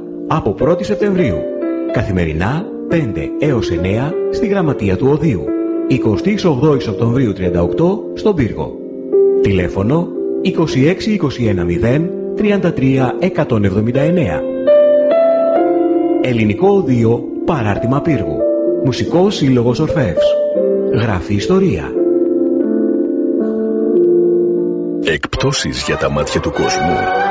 από 1η Σεπτεμβρίου. Καθημερινά 5 έως 9 στη Γραμματεία του Οδείου. 28 Οκτωβρίου 38 στον Πύργο. Τηλέφωνο 26 21 0 33 179. Ελληνικό Οδείο Παράρτημα Πύργου. Μουσικός Σύλλογος Ορφεύς. Γράφει ιστορία. Εκπτώσεις για τα μάτια του κόσμου.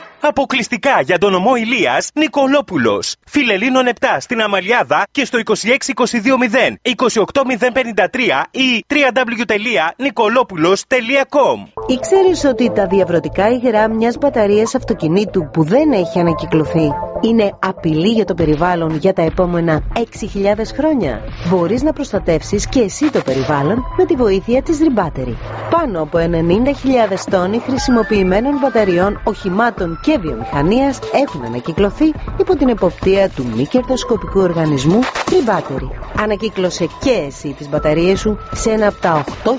Αποκλειστικά για τον ομό Ηλίας Νικολόπουλος. Φιλελίνων 7 στην Αμαλιάδα και στο 26220 28053 ή www.nicolopoulos.com Ήξερες ότι τα διαβρωτικά υγρά μιας μπαταρίας αυτοκινήτου που δεν έχει ανακυκλωθεί είναι απειλή για το περιβάλλον για τα επόμενα 6.000 χρόνια; Μπορείς να προστατεύσεις και εσύ το περιβάλλον με τη βοήθεια της Rebattery. Πάνω από 90.000 τόνοι χρησιμοποιημένων μπαταριών οχημάτων και βιομηχανίας έχουν ανακυκλωθεί υπό την εποπτεία του μη κερδοσκοπικού οργανισμού Rebattery. Ανακύκλωσε και εσύ τις μπαταρίες σου σε ένα από τα 8.000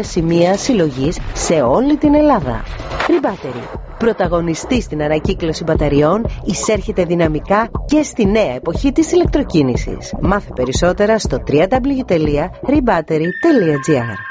σημεία συλλογής σε όλη την Ελλάδα. Rebattery. Πρωταγωνιστής στην ανακύκλωση μπαταριών, εισέρχεται δυναμικά και στη νέα εποχή της ηλεκτροκίνησης. Μάθε περισσότερα στο www.rebattery.gr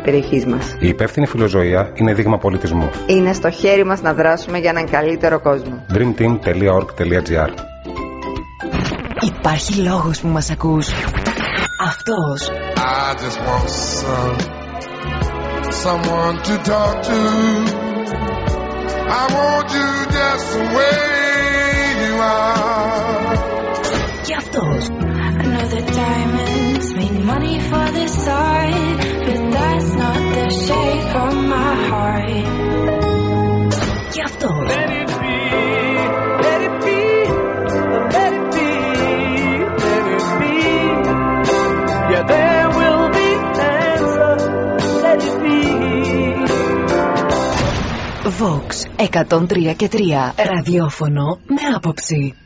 περιοχής μας. Η υπεύθυνη φιλοζωία είναι δείγμα πολιτισμού. Είναι στο χέρι μας να δράσουμε για έναν καλύτερο κόσμο. dreamteam.org.gr Υπάρχει λόγος που μας ακούς. Αυτός. I just want some, someone to talk to. I want you just the way you are. Και αυτός. I know that diamonds make για αυτό. Βοηθά εκατον και τρία ραδιόφωνο με άποψη.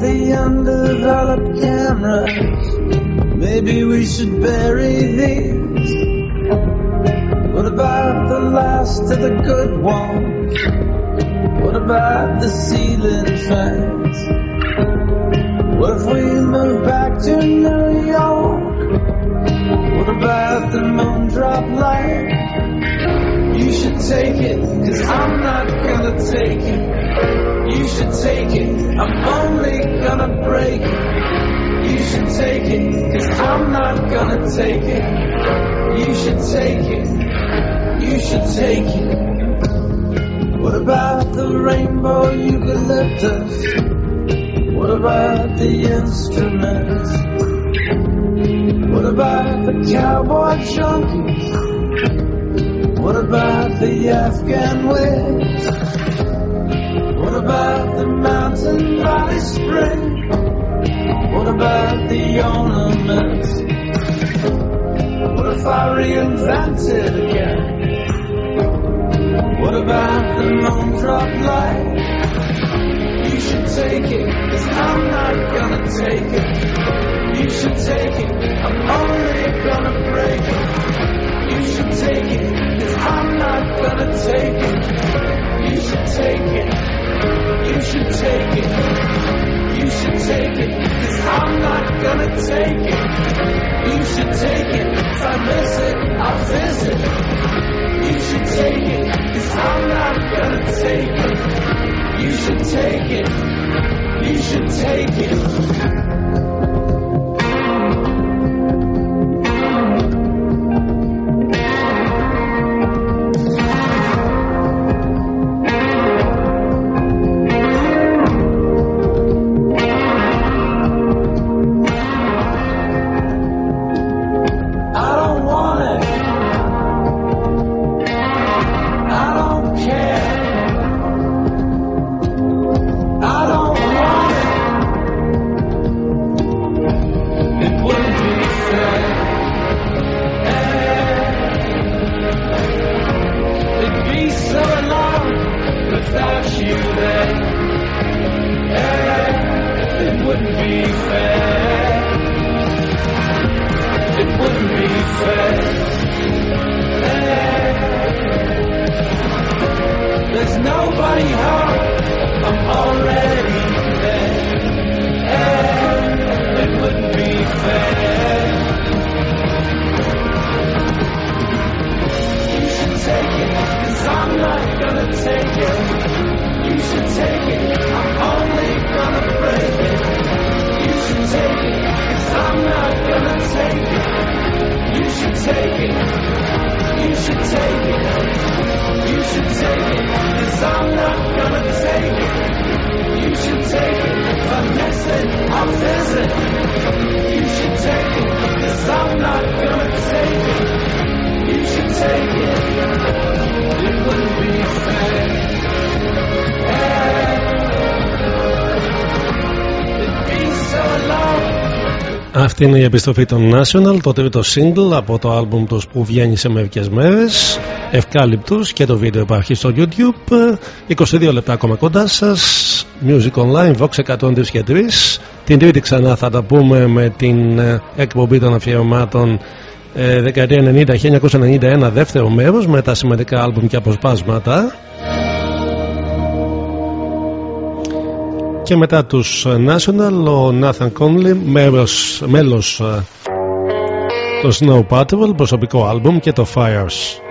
The undeveloped cameras? Maybe we should bury these. What about the last of the good ones? What about the ceiling fans? What if we move back to New York? What about the moondrop light? You should take it, cause I'm not gonna take it. You should take it, I'm only gonna break it. You should take it, cause I'm not gonna take it. You should take it, you should take it. What about the rainbow eucalyptus? What about the instruments? What about the cowboy junkies? What about the Afghan wigs? What about the mountain valley spring? What about the ornaments? What if I reinvented again? What about the moondrop light? You should take it, cause I'm not gonna take it. You should take it, I'm only gonna break it. You should take it, cause I'm not gonna take it. You should take it, you should take it. You should take it, cause I'm not gonna take it. You should take it, if I miss it, I'll visit. You should take it, cause I'm not gonna take it. You should take it, you should take it. Αυτή είναι η επιστροφή των National, το τρίτο single από το άλμπουμ τους που βγαίνει σε μερικές μέρες Ευκάλυπτους και το βίντεο υπάρχει στο YouTube. 22 λεπτά ακόμα κοντά σας Music Online, Vox 103 και 3 Την τρίτη ξανά θα τα πούμε με την ε, εκπομπή των αφιερωμάτων ε, δεκαετία 90-1991 δεύτερο μέρος με τα σημαντικά άλμπουμ και αποσπάσματα και μετά τους National ο Nathan Conley μέλος, μέλος ε, το Snow Patrol προσωπικό άλμπουμ και το Fires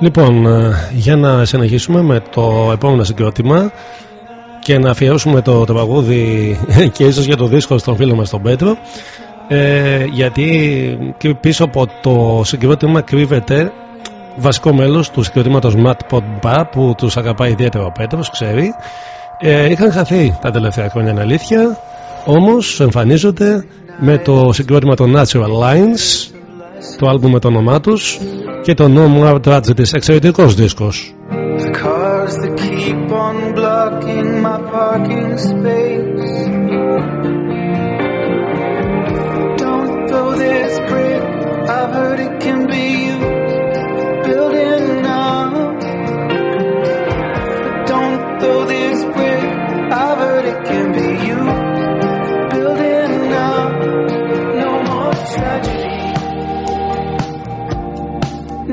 Λοιπόν, ε, για να συνεχίσουμε με το επόμενο συγκρότημα και να αφιερώσουμε το τραγούδι και ίσως για το δίσκο στον φίλο μας τον Πέτρο ε, γιατί πίσω από το συγκρότημα κρύβεται βασικό μέλος του συγκροτήματος Matt Podba που τους αγαπάει ιδιαίτερα ο Πέτρος, ξέρει. Ε, είχαν χαθεί τα τελευταία χρόνια είναι αλήθεια όμως εμφανίζονται με το συγκρότημα των Natural Lines το άλμπουμ με το όνομά τους και το No More Tragedies, Εξαιρετικός δίσκος. I've heard it can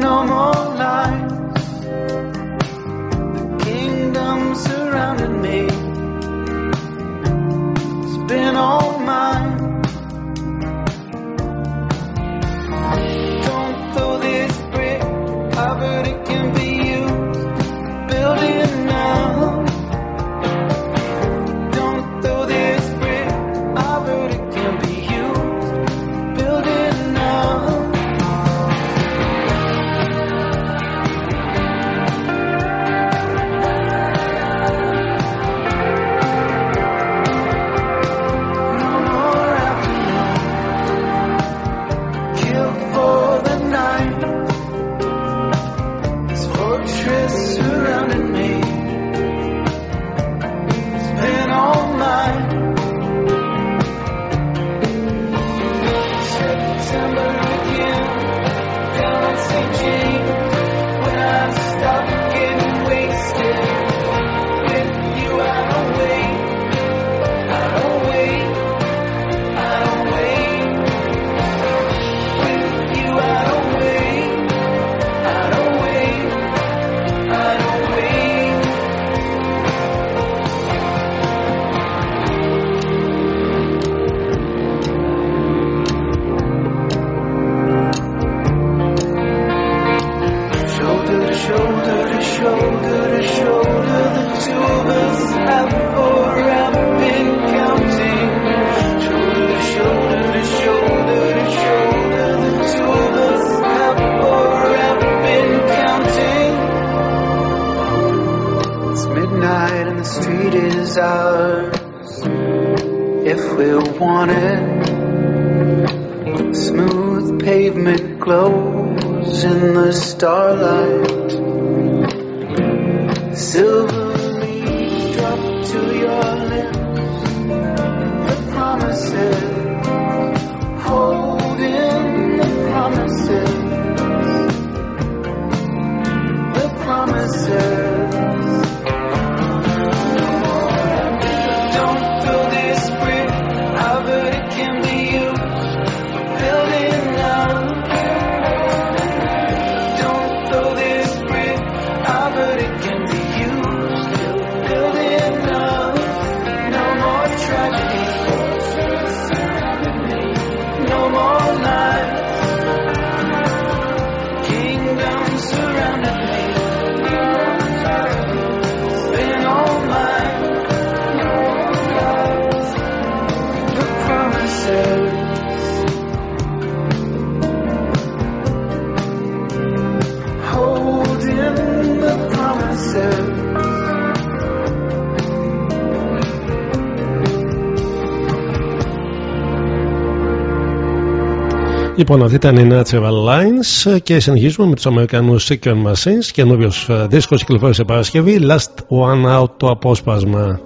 no more lies. The kingdom surrounded me. It's been all promises Λοιπόν, αυτή ήταν η Natural Lines και συνεχίζουμε με τους Αμερικανούς Secret Machines. Καινούριο δίσκος κυκλοφόρησε Παρασκευή. Last One Out το απόσπασμα.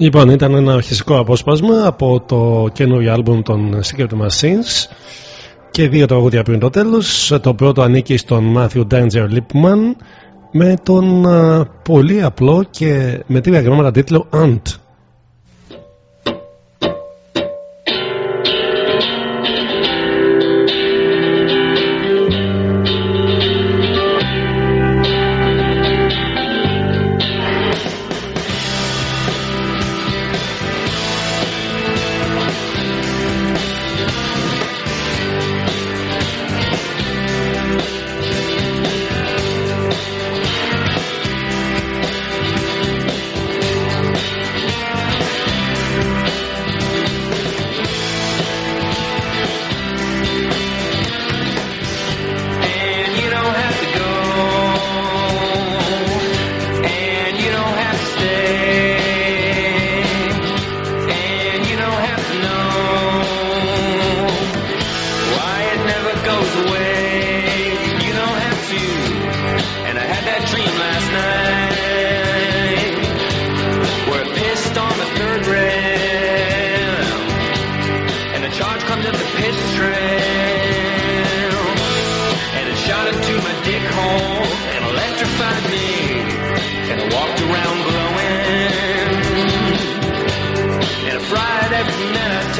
Λοιπόν, ήταν ένα αρχιστικό απόσπασμα από το καινούριο άλμπουμ των Secret Machines και δύο τραγούδια πριν το τέλος. Το πρώτο ανήκει στον Matthew Danger Lipman με τον πολύ απλό και με τρία γράμματα τίτλο Ant.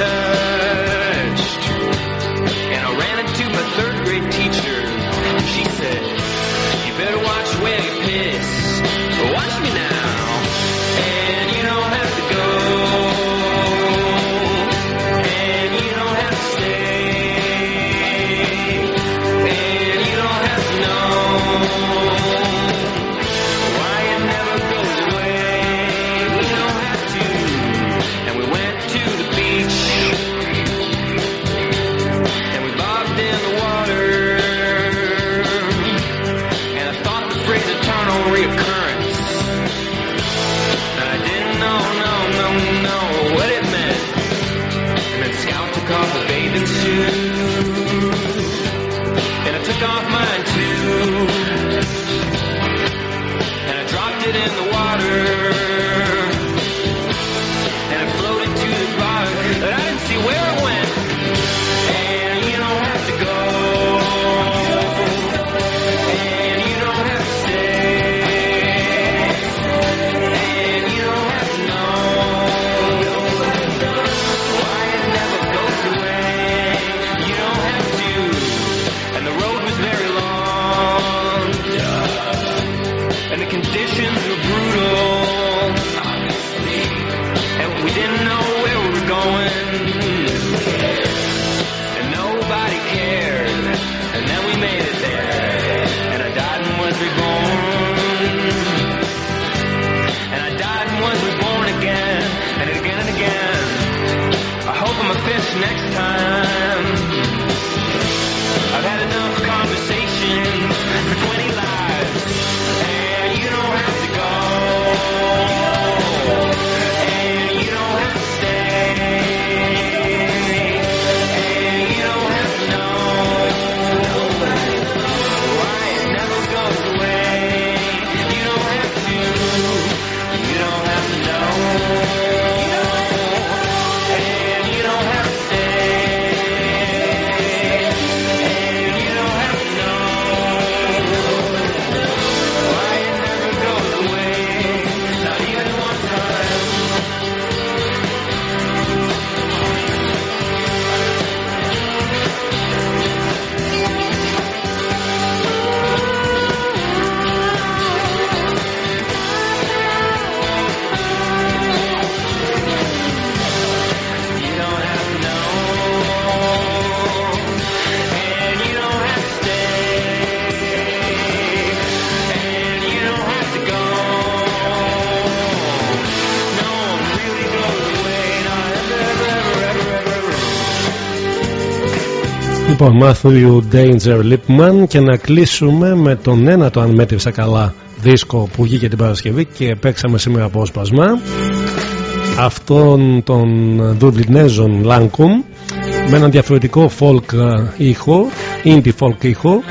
return. Λοιπόν, Matthew Danger Lipman και να κλείσουμε με τον ένατο, αν μέτρησα καλά, δίσκο που βγήκε την Παρασκευή και παίξαμε σήμερα απόσπασμα. Αυτόν των Δουβλινέζων Λάνκουμ με έναν διαφορετικό folk ε, ήχο, indie folk ήχο.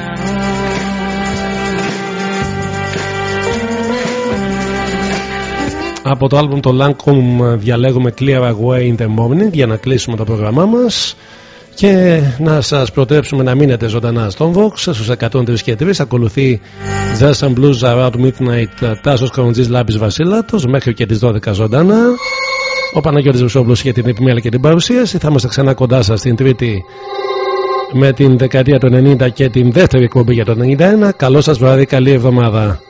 Από το άλμπουμ το Lancome διαλέγουμε Clear Away in the Morning για να κλείσουμε το πρόγραμμά μας να σας προτρέψουμε να μείνετε ζωντανά στον Vox στους 103 και 3 ακολουθεί Jazz and Blues Around Midnight Τάσος Κοροντζής Λάμπης Βασίλατος μέχρι και τις 12 ζωντανά. Ο Παναγιώτης Βουσόβλος για την επιμέλεια και την παρουσίαση. Θα είμαστε ξανά κοντά σας την Τρίτη με την δεκαετία του 90 και την δεύτερη εκπομπή για το 91 καλό σας βράδυ, καλή εβδομάδα